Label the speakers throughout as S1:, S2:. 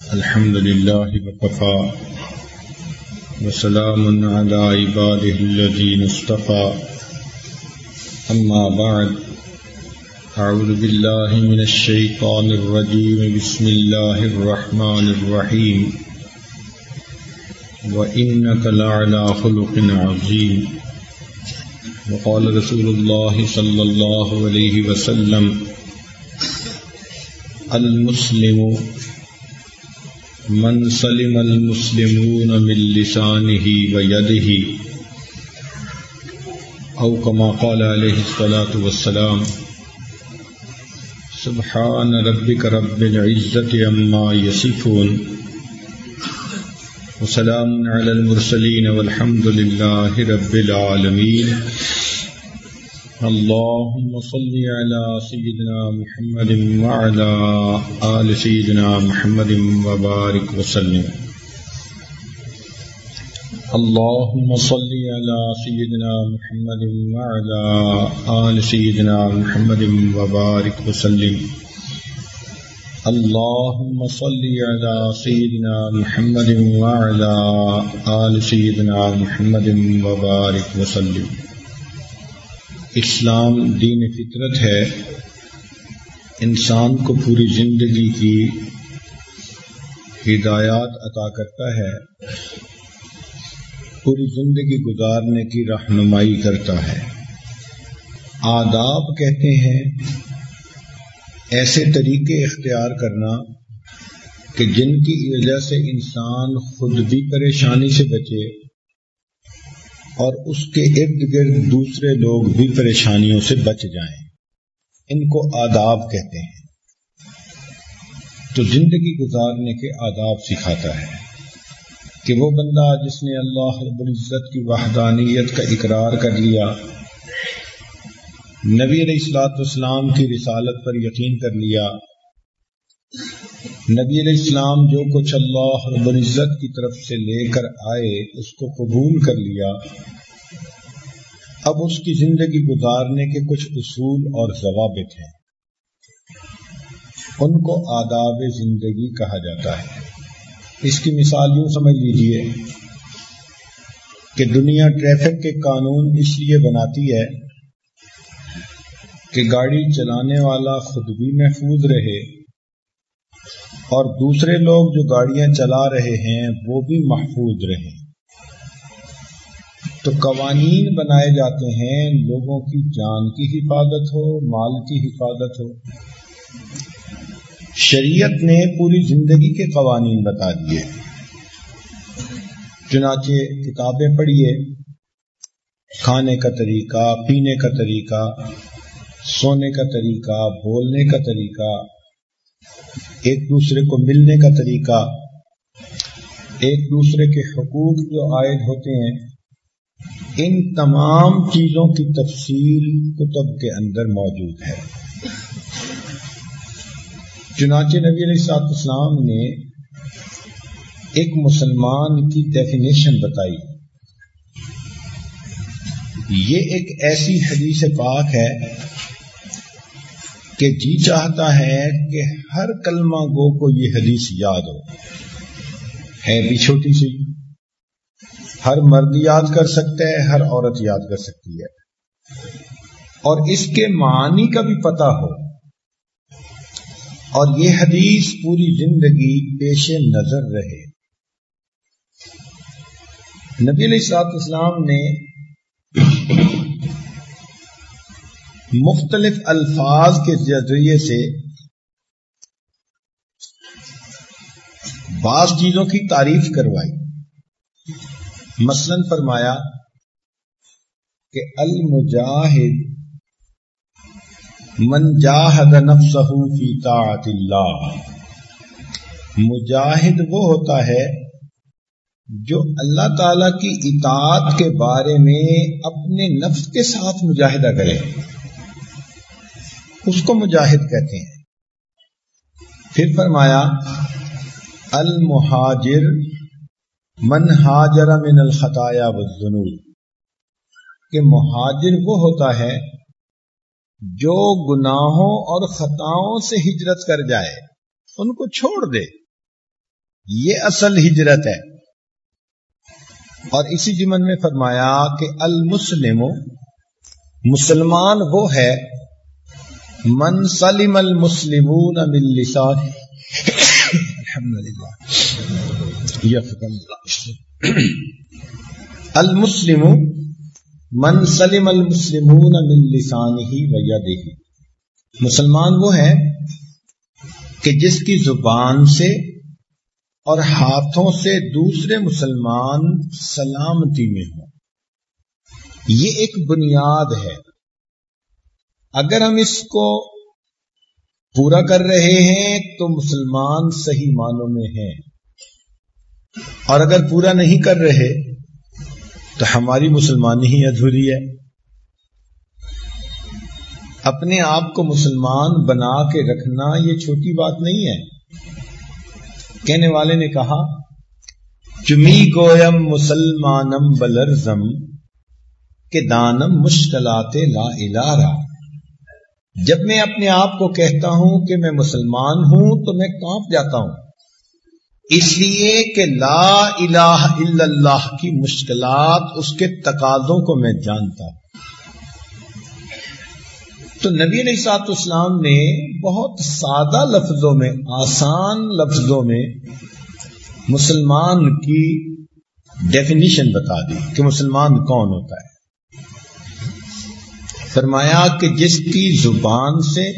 S1: الحمد لله وكفى وسلام على عباده الذين اصطفى. أما بعد، أعوذ بالله من الشيطان الرجيم. بسم الله الرحمن الرحيم. وإنك لعلى خلق عظيم. وقال رسول الله صلى الله عليه وسلم، المسلم من سلم المسلمون من لسانه ويده أو كما قال عليه الصلاة والسلام، سبحان ربك رب العزة عما يصفون، وسلام على المرسلين والحمد لله رب العالمين. اللهم صل على سيدنا محمد وعلى آل سيدنا محمد وبارك وسلم. اللهم صل على سيدنا محمد وعلى آل سيدنا محمد وبارك وسلم. اللهم صل على سيدنا محمد وعلى آل سيدنا محمد وبارك وسلم. اسلام دین فطرت ہے، انسان کو پوری زندگی کی ہدایات عطا کرتا ہے، پوری زندگی گزارنے کی رہنمائی کرتا ہے۔ آداب کہتے ہیں، ایسے طریقے اختیار کرنا کہ جن کی وجہ سے انسان خود بھی پریشانی سے بچے۔ اور اس کے ارد گرد دوسرے لوگ بھی پریشانیوں سے بچ جائیں۔ ان کو آداب کہتے ہیں۔ تو زندگی گزارنے کے آداب سکھاتا ہے کہ وہ بندہ جس نے اللہ رب العزت کی وحدانیت کا اقرار کر لیا، نبی علیہ السلاط اسلام کی رسالت پر یقین کر لیا نبی علیہ السلام جو کچھ اللہ رب العزت کی طرف سے لے کر آئے، اس کو قبول کر لیا۔ اب اس کی زندگی گزارنے کے کچھ اصول اور ضوابط ہیں۔ ان کو آداب زندگی کہا جاتا ہے۔ اس کی مثال یوں سمجھ لیجیے کہ دنیا ٹریفک کے قانون اس لیے بناتی ہے کہ گاڑی چلانے والا خود بھی محفوظ رہے۔ اور دوسرے لوگ جو گاڑیاں چلا رہے ہیں، وہ بھی محفوظ رہیں۔ تو قوانین بنائے جاتے ہیں، لوگوں کی جان کی حفاظت ہو، مال کی حفاظت ہو۔ شریعت نے پوری زندگی کے قوانین بتا دیے۔ چنانچہ کتابیں پڑھیے۔ کھانے کا طریقہ، پینے کا طریقہ، سونے کا طریقہ، بولنے کا طریقہ۔ ایک دوسرے کو ملنے کا طریقہ، ایک دوسرے کے حقوق جو عائد ہوتے ہیں، ان تمام چیزوں کی تفصیل کتب کے اندر موجود ہے۔ چنانچہ نبی علیہ سات اسلام نے ایک مسلمان کی ڈیفینیشن بتائی۔ یہ ایک ایسی حدیث پاک ہے کہ جی چاہتا ہے کہ ہر کلمہ گو کو یہ حدیث یاد ہو۔ ہے بھی چھوٹی سی۔ ہر مرد یاد کر سکتا ہے، ہر عورت یاد کر سکتی ہے۔ اور اس کے معنی کا بھی پتا ہو۔ اور یہ حدیث پوری زندگی پیش نظر رہے۔ نبی علیہ السلاط اسلام نے مختلف الفاظ کے ذریعے سے بعض چیزوں کی تعریف کروائی۔ مثلا فرمایا کہ المجاہد من جاہد نفسہ فی طاعت اللہ۔ مجاہد وہ ہوتا ہے جو اللہ تعالی کی اطاعت کے بارے میں اپنے نفس کے ساتھ مجاہدہ کرے۔ اس کو مجاہد کہتے ہیں۔ پھر فرمایا، المہاجر من ہاجر من الخطایا والذنوب۔ کہ مہاجر وہ ہوتا ہے جو گناہوں اور خطاؤں سے ہجرت کر جائے، ان کو چھوڑ دے۔ یہ اصل ہجرت ہے۔ اور اسی جمن میں فرمایا کہ المسلم مسلمان وہ ہے من سلم المسلمون من لسان الحمدللہ المسلم من سلم المسلمون من لسانه ويده مسلمان وہ ہے کہ جس کی زبان سے اور ہاتھوں سے دوسرے مسلمان سلامتی میں ہوں. یہ ایک بنیاد ہے. اگر ہم اس کو پورا کر رہے ہیں تو مسلمان صحیح معنوں میں ہیں۔ اور اگر پورا نہیں کر رہے تو ہماری مسلمانی ہی ادھوری ہے۔ اپنے آپ کو مسلمان بنا کے رکھنا یہ چھوٹی بات نہیں ہے۔ کہنے والے نے کہا، چمی گویم مسلمانم بلرزم کے دانم مشکلات لا الارا جب میں اپنے آپ کو کہتا ہوں کہ میں مسلمان ہوں تو میں کانپ جاتا ہوں۔ اس لیے کہ لا الہ الا اللہ کی مشکلات اس کے تقاضوں کو میں جانتا ہوں۔ تو نبی علیہ سات اسلام نے بہت سادہ لفظوں میں، آسان لفظوں میں مسلمان کی ڈیفینیشن بتا دی کہ مسلمان کون ہوتا ہے۔ فرمایا کہ جس کی زبان سے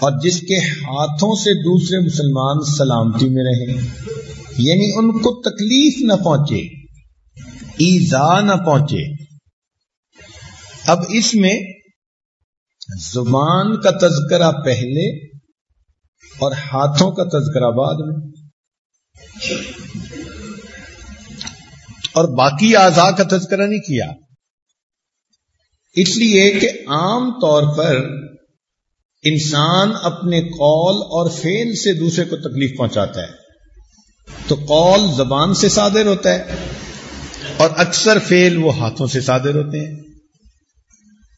S1: اور جس کے ہاتھوں سے دوسرے مسلمان سلامتی میں رہیں یعنی ان کو تکلیف نہ پہنچے، ایزا نہ پہنچے۔ اب اس میں زبان کا تذکرہ پہلے اور ہاتھوں کا تذکرہ بعد میں۔ اور باقی اعضاء کا تذکرہ نہیں کیا۔ اس لیے کہ عام طور پر انسان اپنے قول اور فیل سے دوسرے کو تکلیف پہنچاتا ہے۔ تو قول زبان سے صادر ہوتا ہے اور اکثر فیل وہ ہاتھوں سے صادر ہوتے ہیں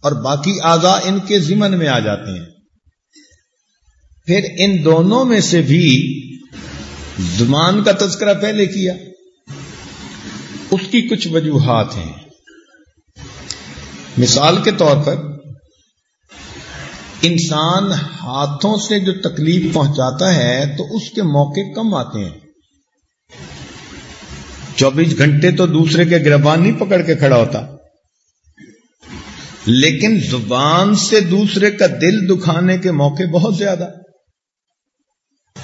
S1: اور باقی اعضاء ان کے ذمن میں آ جاتے ہیں۔ پھر ان دونوں میں سے بھی زبان کا تذکرہ پہلے کیا۔ اس کی کچھ وجوہات ہیں۔ مثال کے طور پر انسان ہاتھوں سے جو تکلیف پہنچاتا ہے تو اس کے موقع کم آتے ہیں۔ چوبیس گھنٹے تو دوسرے کے گربان نہیں پکڑ کے کھڑا ہوتا۔ لیکن زبان سے دوسرے کا دل دکھانے کے موقع بہت زیادہ۔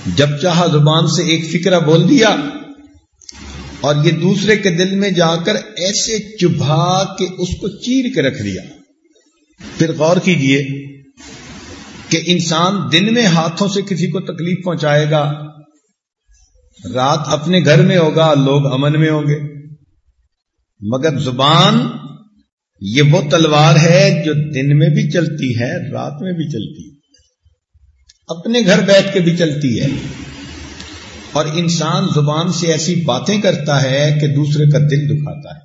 S1: جب چاہا زبان سے ایک فکرہ بول دیا اور یہ دوسرے کے دل میں جا کر ایسے چبھا کہ اس کو چیر کے رکھ دیا۔ پھر غور کیجیے کہ انسان دن میں ہاتھوں سے کسی کو تکلیف پہنچائے گا۔ رات اپنے گھر میں ہوگا، لوگ امن میں ہوں گے۔ مگر زبان یہ وہ تلوار ہے جو دن میں بھی چلتی ہے، رات میں بھی چلتی ہے۔ اپنے گھر بیٹھ کے بھی چلتی ہے۔ اور انسان زبان سے ایسی باتیں کرتا ہے کہ دوسرے کا دل دکھاتا ہے۔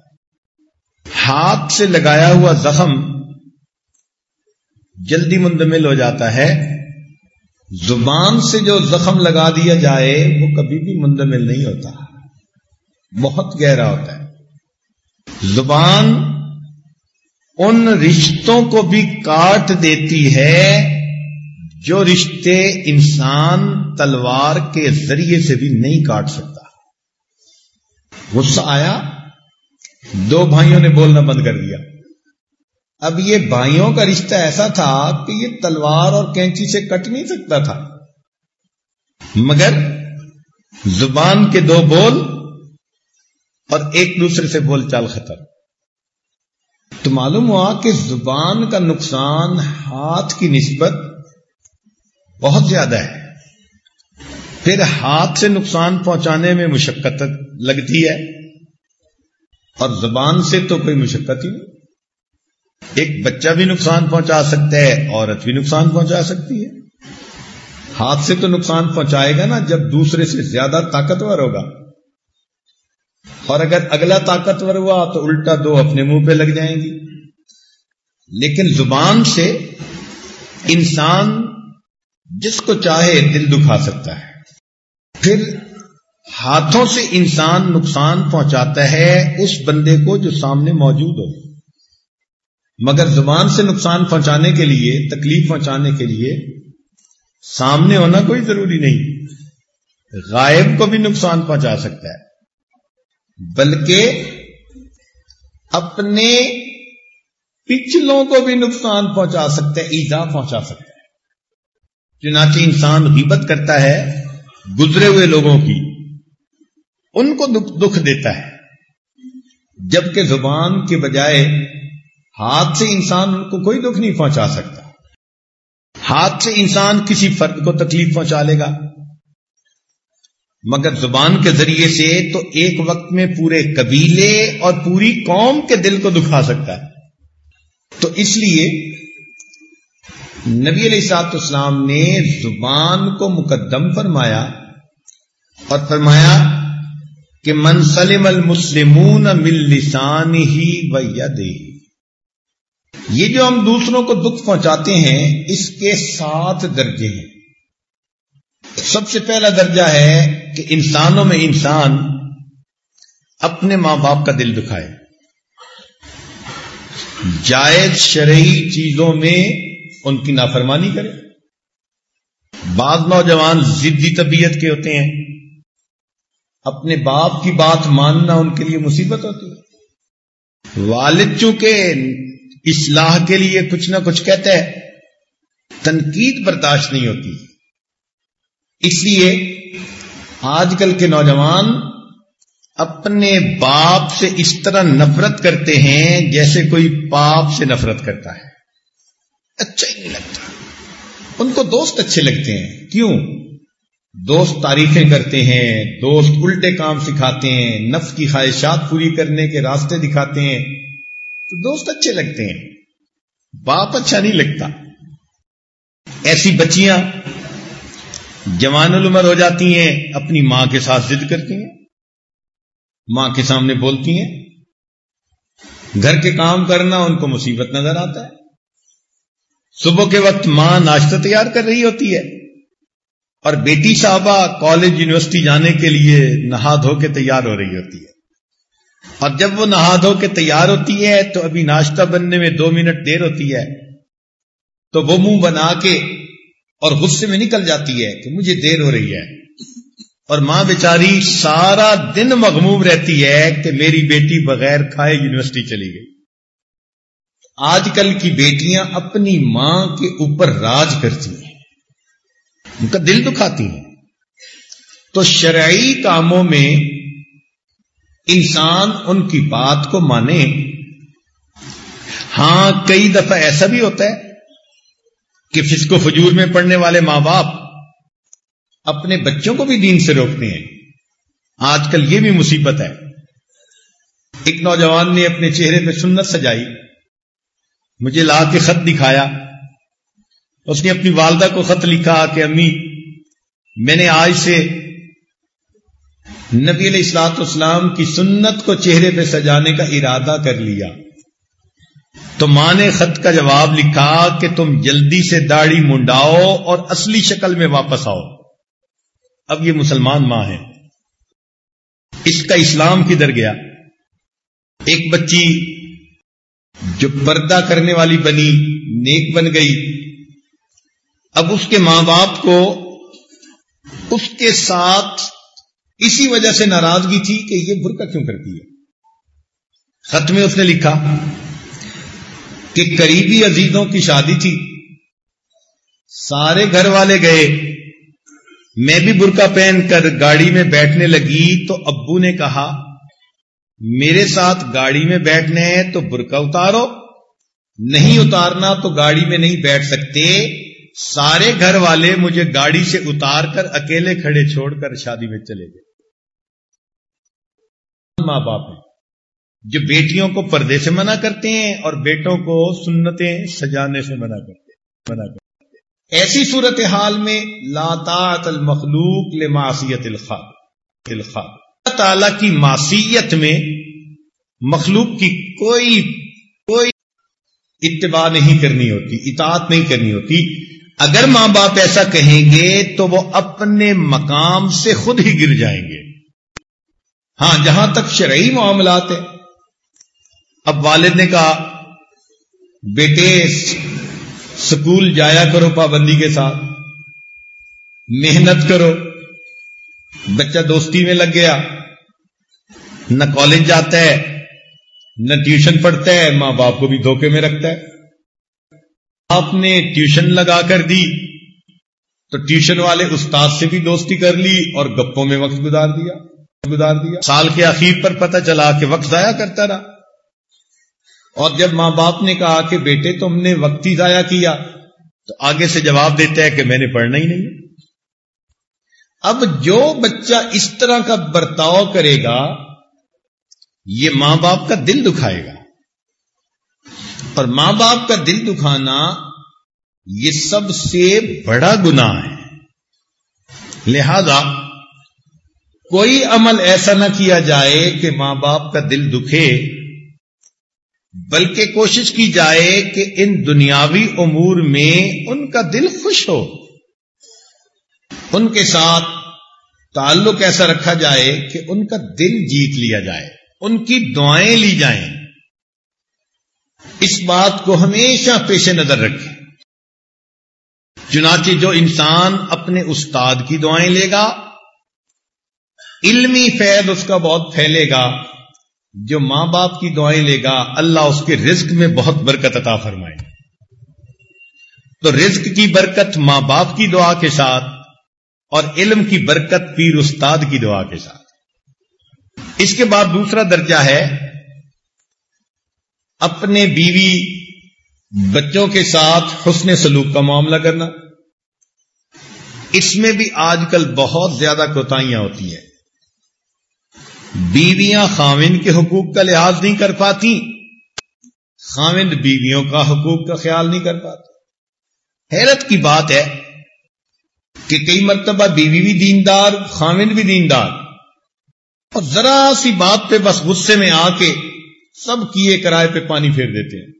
S1: ہاتھ سے لگایا ہوا زخم جلدی مندمل ہو جاتا ہے۔ زبان سے جو زخم لگا دیا جائے، وہ کبھی بھی مندمل نہیں ہوتا۔ بہت گہرا ہوتا ہے۔ زبان ان رشتوں کو بھی کاٹ دیتی ہے جو رشتے انسان تلوار کے ذریعے سے بھی نہیں کاٹ سکتا۔ غصہ آیا، دو بھائیوں نے بولنا بند کر دیا۔ اب یہ بھائیوں کا رشتہ ایسا تھا کہ یہ تلوار اور کینچی سے کٹ نہیں سکتا تھا۔ مگر زبان کے دو بول اور ایک دوسرے سے بول چال ختم تو معلوم ہوا کہ زبان کا نقصان ہاتھ کی نسبت بہت زیادہ ہے۔ پھر ہاتھ سے نقصان پہنچانے میں مشقت لگتی ہے۔ اور زبان سے تو کوئی مشقت ہی نہیں۔ ایک بچہ بھی نقصان پہنچا سکتا ہے، عورت بھی نقصان پہنچا سکتی ہے۔ ہاتھ سے تو نقصان پہنچائے گا نا جب دوسرے سے زیادہ طاقتور ہوگا۔ اور اگر اگلا طاقتور ہوا تو الٹا دو اپنے منہ پہ لگ جائیں گی۔ لیکن زبان سے انسان جس کو چاہے دل دکھا سکتا ہے۔ پھر ہاتھوں سے انسان نقصان پہنچاتا ہے اس بندے کو جو سامنے موجود ہو۔ مگر زبان سے نقصان پہنچانے کے لیے، تکلیف پہنچانے کے لیے سامنے ہونا کوئی ضروری نہیں۔ غائب کو بھی نقصان پہنچا سکتا ہے۔ بلکہ اپنے پچھلوں کو بھی نقصان پہنچا سکتا ہے، ایزا پہنچا سکتا ہے۔ چنانچہ انسان غیبت کرتا ہے گزرے ہوئے لوگوں کی۔ ان کو دکھ دیتا ہے۔ جبکہ زبان کے بجائے ہاتھ سے انسان ان کو کوئی دکھ نہیں پہنچا سکتا۔ ہاتھ سے انسان کسی فرد کو تکلیف پہنچا لے گا۔ مگر زبان کے ذریعے سے تو ایک وقت میں پورے قبیلے اور پوری قوم کے دل کو دکھا سکتا ہے۔ تو اس لیے نبی علیہ سات اسلام نے زبان کو مقدم فرمایا اور فرمایا کہ منسلم المسلمون مل لسان ہی وی یہ جو ہم دوسروں کو دکھ پہنچاتے ہیں، اس کے سات درجے ہیں۔ سب سے پہلا درجہ ہے کہ انسانوں میں انسان اپنے ماں باپ کا دل دکھائے۔ جائز شرعی چیزوں میں ان کی نافرمانی کرے۔ بعض نوجوان ضدی طبیعت کے ہوتے ہیں۔ اپنے باپ کی بات ماننا ان کے لیے مصیبت ہوتی ہے۔ والد چونکہ اصلاح کے لیے کچھ نہ کچھ کہتا ہے، تنقید برداشت نہیں ہوتی۔ اس لیے آج کل کے نوجوان اپنے باپ سے اس طرح نفرت کرتے ہیں جیسے کوئی باپ سے نفرت کرتا ہے۔ اچھا ہی نہیں لگتا۔ ان کو دوست اچھے لگتے ہیں۔ کیوں؟ دوست تعریفیں کرتے ہیں، دوست الٹے کام سکھاتے ہیں، نفس کی خواہشات پوری کرنے کے راستے دکھاتے ہیں۔ تو دوست اچھے لگتے ہیں۔ باپ اچھا نہیں لگتا۔ ایسی بچیاں جوان العمر ہو جاتی ہیں، اپنی ماں کے ساتھ ضد کرتی ہیں۔ ماں کے سامنے بولتی ہیں۔ گھر کے کام کرنا ان کو مصیبت نظر آتا ہے۔ صبح کے وقت ماں ناشتہ تیار کر رہی ہوتی ہے اور بیٹی صاحبہ کالج یونیورسٹی جانے کے لیے نہا دھو کے تیار ہو رہی ہوتی ہے۔ اور جب وہ نہا دھو کے تیار ہوتی ہے تو ابھی ناشتہ بننے میں دو منٹ دیر ہوتی ہے۔ تو وہ منہ بنا کے اور غصے میں نکل جاتی ہے کہ مجھے دیر ہو رہی ہے۔ اور ماں بیچاری سارا دن مغموم رہتی ہے کہ میری بیٹی بغیر کھائے یونیورسٹی چلی گئی۔ آج کل کی بیٹیاں اپنی ماں کے اوپر راج کرتی ہیں۔ ان کا دل دکھاتی ہیں۔ تو شرعی کاموں میں انسان ان کی بات کو مانے۔ ہاں کئی دفعہ ایسا بھی ہوتا ہے کہ فسق و فجور میں پڑھنے والے ماں باپ اپنے بچوں کو بھی دین سے روکتے ہیں۔ آج کل یہ بھی مصیبت ہے۔ ایک نوجوان نے اپنے چہرے پہ سنت سجائی۔ مجھے لا کے خط دکھایا۔ اس نے اپنی والدہ کو خط لکھا کہ امی، میں نے آج سے نبی علیہ السلاط اسلام کی سنت کو چہرے پہ سجانے کا ارادہ کر لیا۔ تو ماں نے خط کا جواب لکھا کہ تم جلدی سے داڑھی منڈاؤ اور اصلی شکل میں واپس آؤ۔ اب یہ مسلمان ماں ہے۔ اس کا اسلام کدھر گیا؟ ایک بچی جو پردہ کرنے والی بنی نیک بن گئی، اب اس کے ماں باپ کو اس کے ساتھ اسی وجہ سے ناراضگی تھی کہ یہ برقع کیوں کرتی ہے۔ خط میں اس نے لکھا کہ قریبی عزیزوں کی شادی تھی، سارے گھر والے گئے، میں بھی برقع پہن کر گاڑی میں بیٹھنے لگی تو ابو نے کہا میرے ساتھ گاڑی میں بیٹھنے ہیں تو برقع اتارو، نہیں اتارنا تو گاڑی میں نہیں بیٹھ سکتے۔ سارے گھر والے مجھے گاڑی سے اتار کر اکیلے کھڑے چھوڑ کر شادی میں چلے گئے۔ ماں باپ ہیں۔ جو بیٹیوں کو پردے سے منع کرتے ہیں اور بیٹوں کو سنتیں سجانے سے منع کرتے منع کرتے ایسی صورت حال میں لاطاط المخلوق لماسیت الخاب الخاب اللہ تعالی کی معصیت میں مخلوق کی کوئی کوئی اتباع نہیں کرنی ہوتی، اطاعت نہیں کرنی ہوتی۔ اگر ماں باپ ایسا کہیں گے تو وہ اپنے مقام سے خود ہی گر جائیں گے۔ ہاں جہاں تک شرعی معاملات ہیں۔ اب والد نے کہا، بیٹے، سکول جایا کرو پابندی کے ساتھ۔ محنت کرو۔ بچہ دوستی میں لگ گیا۔ نہ کالج جاتا ہے، نہ ٹیوشن پڑھتا ہے، ماں باپ کو بھی دھوکے میں رکھتا ہے۔ آپ نے ٹیوشن لگا کر دی، تو ٹیوشن والے استاد سے بھی دوستی کر لی اور گپوں میں وقت گزار دیا گزار دیا۔ سال کے اخیر پر پتہ چلا کہ وقت ضائع کرتا رہا۔ اور جب ماں باپ نے کہا کہ بیٹے تم نے وقت ہی ضائع کیا، تو آگے سے جواب دیتا ہے کہ میں نے پڑھنا ہی نہیں۔ اب جو بچہ اس طرح کا برتاؤ کرے گا یہ ماں باپ کا دل دکھائے گا۔ اور ماں باپ کا دل دکھانا یہ سب سے بڑا گنا ہے۔ لہذا کوئی عمل ایسا نہ کیا جائے کہ ماں باپ کا دل دکھے، بلکہ کوشش کی جائے کہ ان دنیاوی امور میں ان کا دل خوش ہو۔ ان کے ساتھ تعلق ایسا رکھا جائے کہ ان کا دل جیت لیا جائے۔ ان کی دعائیں لی جائیں۔ اس بات کو ہمیشہ پیش نظر رکھے چنانچہ جو انسان اپنے استاد کی دعائیں لے گا، علمی فید اس کا بہت پھیلے گا۔ جو ماں باپ کی دعائیں لے گا، اللہ اس کے رزق میں بہت برکت عطا فرمائے۔ تو رزق کی برکت ماں باپ کی دعا کے ساتھ اور علم کی برکت پیر استاد کی دعا کے ساتھ۔ اس کے بعد دوسرا درجہ ہے اپنے بیوی بچوں کے ساتھ حسن سلوک کا معاملہ کرنا۔ اس میں بھی آج کل بہت زیادہ کوتاہیاں ہوتی ہیں۔ بیویاں خاوند کے حقوق کا لحاظ نہیں کر پاتی، خاوند بیویوں کا حقوق کا خیال نہیں کر پاتا حیرت کی بات ہے کہ کئی مرتبہ بیوی بھی دیندار خامد بھی دیندار۔ اور ذرا سی بات پہ بس غصے میں آ کے سب کیے کرائے پہ پانی پھیر دیتے ہیں۔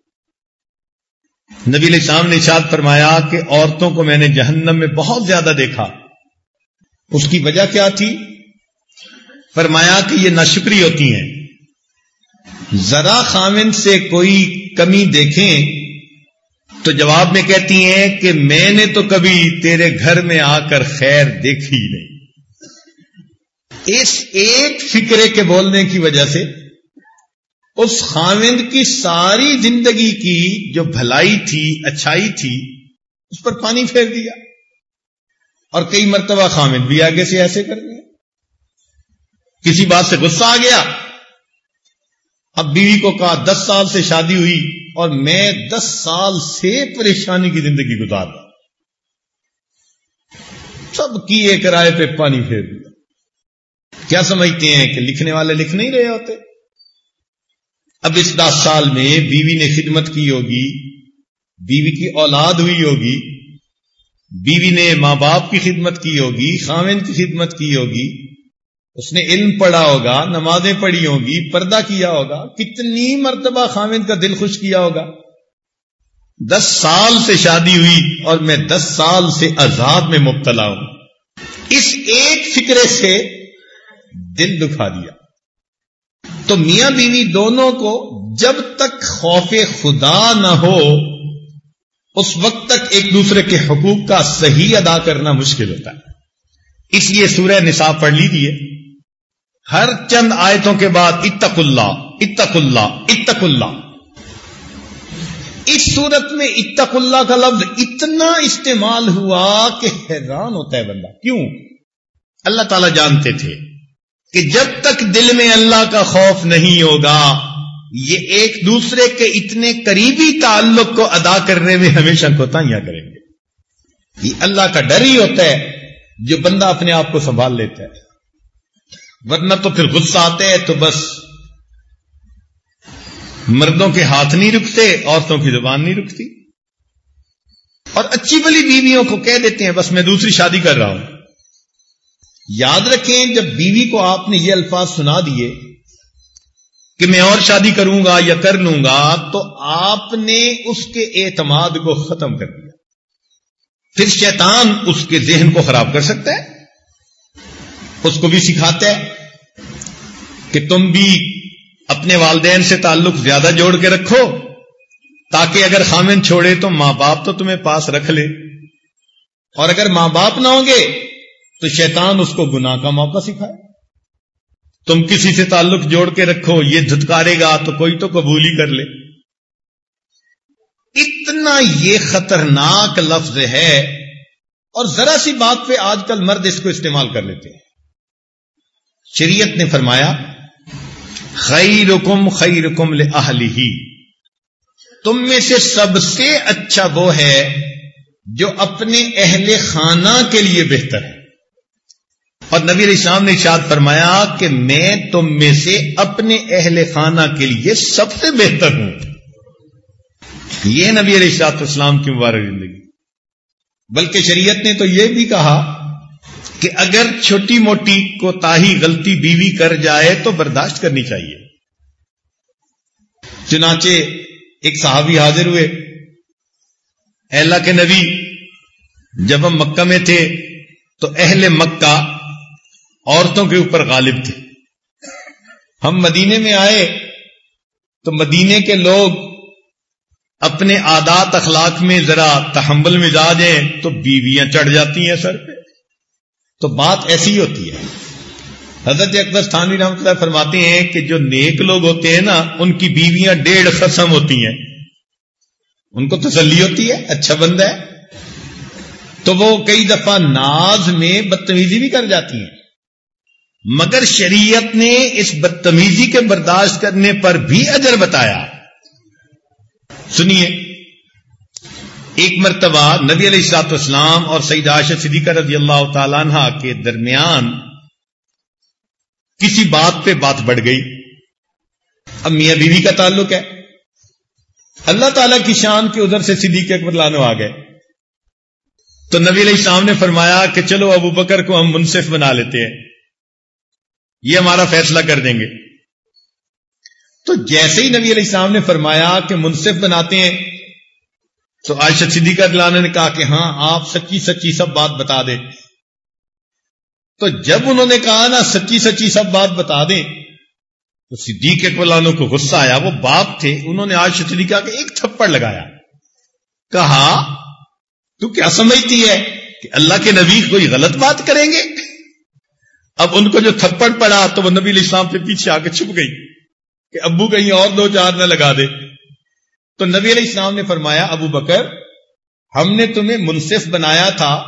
S1: نبی علیہ السلام نے اشاد فرمایا کہ عورتوں کو میں نے جہنم میں بہت زیادہ دیکھا۔ اس کی وجہ کیا تھی؟ فرمایا کہ یہ نشکری ہوتی ہیں۔ ذرا خامن سے کوئی کمی دیکھیں تو جواب میں کہتی ہیں کہ میں نے تو کبھی تیرے گھر میں آ کر خیر دیکھی نہیں۔ اس ایک فکرے کے بولنے کی وجہ سے اس خامند کی ساری زندگی کی جو بھلائی تھی، اچھائی تھی، اس پر پانی پھیر دیا۔ اور کئی مرتبہ خامد بھی آگے سے ایسے کر دیا کسی بات سے غصہ آ گیا۔ اب بیوی کو کہا، دس سال سے شادی ہوئی اور میں دس سال سے پریشانی کی زندگی گزار رہا سب کی ایک پہ پانی پھیر دیا۔ کیا سمجھتے ہیں کہ لکھنے والے لکھ نہیں رہے ہوتے؟ اب اس دس سال میں بیوی نے خدمت کی ہوگی، بیوی کی اولاد ہوئی ہوگی، بیوی نے ماں باپ کی خدمت کی ہوگی خامن کی خدمت کی ہوگی، اس نے علم پڑھا ہوگا، نمازیں پڑھی ہوں گی، پردہ کیا ہوگا، کتنی مرتبہ خامد کا دل خوش کیا ہوگا؟ دس سال سے شادی ہوئی اور میں دس سال سے عذاب میں مبتلا ہوں۔ اس ایک فکرے سے دل دکھا دیا۔ تو میاں بیوی دونوں کو جب تک خوف خدا نہ ہو، اس وقت تک ایک دوسرے کے حقوق کا صحیح ادا کرنا مشکل ہوتا ہے۔ اس لیے سورہ نصاب پڑھ لیجیے ہر چند آیتوں کے بعد اتق اللہ اتق اللہ اتق اللہ۔ اس صورت میں اتق اللہ کا لفظ اتنا استعمال ہوا کہ حیران ہوتا ہے بندہ۔ کیوں؟ اللہ تعالی جانتے تھے۔ کہ جب تک دل میں اللہ کا خوف نہیں ہوگا، یہ ایک دوسرے کے اتنے قریبی تعلق کو ادا کرنے میں ہمیشہ کوتاہیاں کریں گے۔ یہ اللہ کا ڈر ہی ہوتا ہے جو بندہ اپنے آپ کو سنبھال لیتا ہے۔ ورنہ تو پھر غصہ آتے ہیں تو بس مردوں کے ہاتھ نہیں رکتے عورتوں کی زبان نہیں رکتی اور اچھی بلی بیویوں کو کہہ دیتے ہیں، بس میں دوسری شادی کر رہا ہوں۔ یاد رکھیں، جب بیوی کو آپ نے یہ الفاظ سنا دیے کہ میں اور شادی کروں گا یا کر لوں گا، تو آپ نے اس کے اعتماد کو ختم کر دیا۔ پھر شیطان اس کے ذہن کو خراب کر سکتا ہے۔ اس کو بھی سکھاتا ہے کہ تم بھی اپنے والدین سے تعلق زیادہ جوڑ کے رکھو، تاکہ اگر خامن چھوڑے تو ماں باپ تو تمہیں پاس رکھ لے۔ اور اگر ماں باپ نہ ہوں گے تو شیطان اس کو گناہ کا موقع سکھائے۔ تم کسی سے تعلق جوڑ کے رکھو، یہ دھتکارے گا تو کوئی تو قبول ہی کر لے۔ اتنا یہ خطرناک لفظ ہے اور ذرا سی بات پہ آج کل مرد اس کو استعمال کر لیتے ہیں۔ شریعت نے فرمایا خیر حکم خیر حکم ہی تم میں سے سب سے اچھا وہ ہے جو اپنے اہل خانہ کے لیے بہتر ہے۔ اور نبی علیہ السلام نے اشاد فرمایا کہ میں تم میں سے اپنے اہل خانہ کے لیے سب سے بہتر ہوں۔ یہ نبی علیہ السلاط اسلام کی مبارک زندگی۔ بلکہ شریعت نے تو یہ بھی کہا کہ اگر چھوٹی موٹی کو تاہی غلطی بیوی کر جائے تو برداشت کرنی چاہیے۔ چنانچہ ایک صحابی حاضر ہوئے۔ اللہ کے نبی، جب ہم مکہ میں تھے تو اہل مکہ عورتوں کے اوپر غالب تھے۔ ہم مدینے میں آئے تو مدینے کے لوگ اپنے عادات اخلاق میں ذرا تحمل مزاج ہیں تو بیویاں چڑھ جاتی ہیں سر پہ۔ تو بات ایسی ہوتی ہے۔ حضرت اکبر ستانوی رحمۃ اللہ فرماتے ہیں کہ جو نیک لوگ ہوتے ہیں نا، ان کی بیویاں ڈیڑھ قسم ہوتی ہیں۔ ان کو تسلی ہوتی ہے اچھا بندہ ہے۔ تو وہ کئی دفعہ ناز میں بدتمیزی بھی کر جاتی ہیں۔ مگر شریعت نے اس بدتمیزی کے برداشت کرنے پر بھی اجر بتایا۔ سنیے، ایک مرتبہ نبی علیہ السلاط اسلام اور سعید عاشق صدیقہ رضی اللہ تعالیٰ عنہ کے درمیان کسی بات پہ بات بڑھ گئی۔ اب میاں بیوی کا تعلق ہے۔ اللہ تعالی کی شان کے ادھر سے صدیق اکبر لانو آ گئے۔ تو نبی علیہ السلام نے فرمایا کہ چلو ابو بکر کو ہم منصف بنا لیتے ہیں۔ یہ ہمارا فیصلہ کر دیں گے۔ تو جیسے ہی نبی علیہ السلام نے فرمایا کہ منصف بناتے ہیں، تو عائشہ صدیقہ دلانے نے کہا کہ ہاں آپ سچی سچی سب بات بتا دیں۔ تو جب انہوں نے کہا نا سچی سچی سب بات بتا دیں، تو صدیق اکبلانوں کو غصہ آیا۔ وہ باپ تھے، انہوں نے آج صدیقہ کے ایک تھپڑ لگایا۔ کہا، تو کیا سمجھتی ہے کہ اللہ کے نبی کوئی غلط بات کریں گے؟ اب ان کو جو تھپڑ پڑا تو وہ نبی علیہ السلام کے پیچھے آ کے چھپ گئی کہ ابو کہیں اور دو چار نہ لگا دے۔ تو نبی علیہ السلام نے فرمایا، ابو بکر، ہم نے تمہیں منصف بنایا تھا،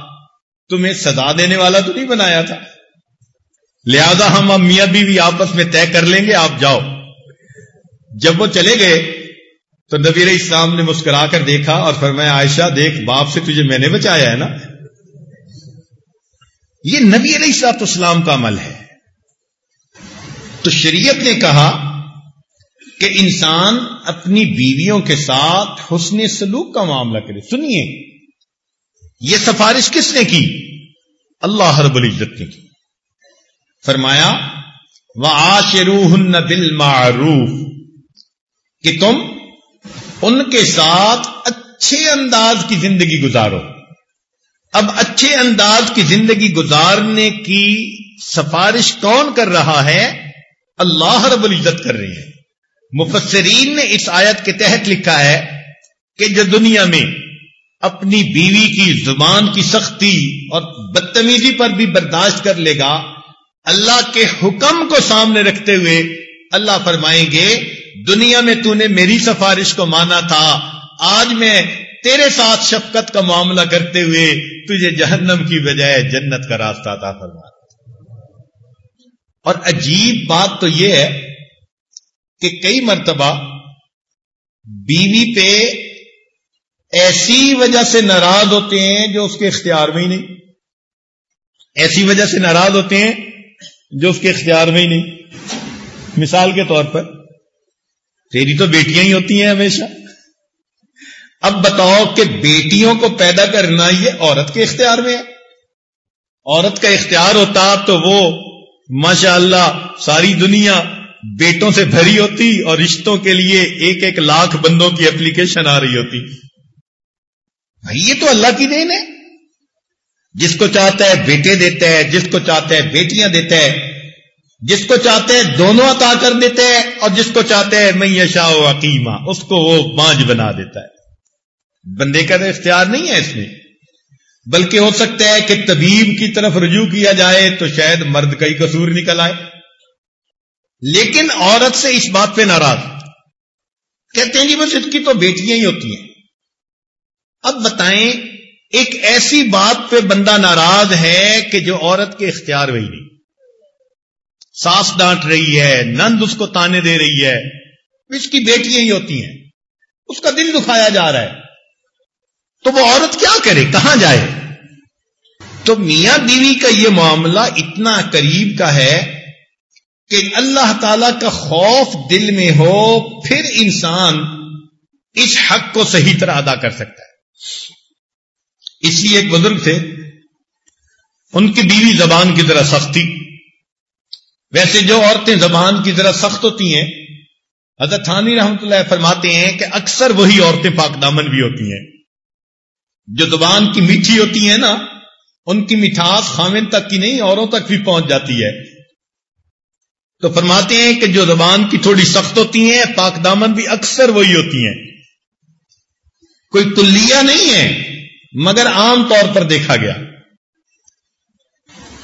S1: تمہیں سزا دینے والا تو نہیں بنایا تھا۔ لہذا ہم اب میاں بیوی آپس میں طے کر لیں گے، آپ جاؤ۔ جب وہ چلے گئے تو نبی علیہ السلام نے مسکرا کر دیکھا اور فرمایا، عائشہ، دیکھ، باپ سے تجھے میں نے بچایا ہے نا؟ یہ نبی علیہ السلاط اسلام کا عمل ہے۔ تو شریعت نے کہا کہ انسان اپنی بیویوں کے ساتھ حسن سلوک کا معاملہ کرے۔ سنیے، یہ سفارش کس نے کی؟ اللہ رب العزت نے کی۔ فرمایا وہ آشروح بل معروف کہ تم ان کے ساتھ اچھے انداز کی زندگی گزارو۔ اب اچھے انداز کی زندگی گزارنے کی سفارش کون کر رہا ہے؟ اللہ رب العزت کر رہی ہے۔ مفسرین نے اس آیت کے تحت لکھا ہے کہ جو دنیا میں اپنی بیوی کی زبان کی سختی اور بدتمیزی پر بھی برداشت کر لے گا، اللہ کے حکم کو سامنے رکھتے ہوئے اللہ فرمائیں گے، دنیا میں تو نے میری سفارش کو مانا تھا، آج میں تیرے ساتھ شفقت کا معاملہ کرتے ہوئے تجھے جہنم کی بجائے جنت کا راستہ تھا فرما۔ اور عجیب بات تو یہ ہے کہ کئی مرتبہ بیوی پہ ایسی وجہ سے ناراض ہوتے ہیں جو اس کے اختیار میں ہی نہیں۔ ایسی وجہ سے ناراض ہوتے ہیں جو اس کے اختیار میں ہی نہیں۔ مثال کے طور پر تیری تو بیٹیاں ہی ہوتی ہیں ہمیشہ۔ اب بتاؤ کہ بیٹیوں کو پیدا کرنا یہ عورت کے اختیار میں ہے۔ عورت کا اختیار ہوتا تو وہ ماشاء اللہ ساری دنیا بیٹوں سے بھری ہوتی اور رشتوں کے لیے ایک ایک لاکھ بندوں کی اپلیکیشن آ رہی ہوتی۔ بھائی، یہ تو اللہ کی دین ہے۔ جس کو چاہتا ہے بیٹے دیتا ہے، جس کو چاہتا ہے بیٹیاں دیتا ہے، جس کو چاہتے ہیں دونوں عطا کر دیتے ہیں اور جس کو چاہتے ہیں میں یشا و عقیمہ اس کو وہ بانج بنا دیتا ہے۔ بندے کا تو اختیار نہیں ہے اس میں۔ بلکہ ہو سکتا ہے کہ طبیب کی طرف رجوع کیا جائے تو شاید مرد کا ہی قصور نکل آئے۔ لیکن عورت سے اس بات پہ ناراض۔ کہتے ہیں جی بس اس کی تو بیٹیاں ہی ہوتی ہیں۔ اب بتائیں، ایک ایسی بات پہ بندہ ناراض ہے کہ جو عورت کے اختیار وہی نہیں۔ ساس ڈانٹ رہی ہے، نند اس کو تانے دے رہی ہے۔ اس کی بیٹیاں ہی ہوتی ہیں۔ اس کا دل دکھایا جا رہا ہے۔ تو وہ عورت کیا کرے؟ کہاں جائے؟ تو میاں بیوی کا یہ معاملہ اتنا قریب کا ہے کہ اللہ تعالی کا خوف دل میں ہو، پھر انسان اس حق کو صحیح طرح ادا کر سکتا ہے۔ اس لیے ایک بزرگ تھے، ان کی بیوی زبان کی طرح سختی ویسے جو عورتیں زبان کی ذرا سخت ہوتی ہیں، حضرت تھانی رحمت اللہ فرماتے ہیں کہ اکثر وہی عورتیں پاک دامن بھی ہوتی ہیں۔ جو زبان کی میٹھی ہوتی ہیں نا، ان کی مٹھاس خامن تک کی نہیں، اوروں تک بھی پہنچ جاتی ہے۔ تو فرماتے ہیں کہ جو زبان کی تھوڑی سخت ہوتی ہیں، پاک دامن بھی اکثر وہی ہوتی ہیں۔ کوئی کلیا نہیں ہے، مگر عام طور پر دیکھا گیا۔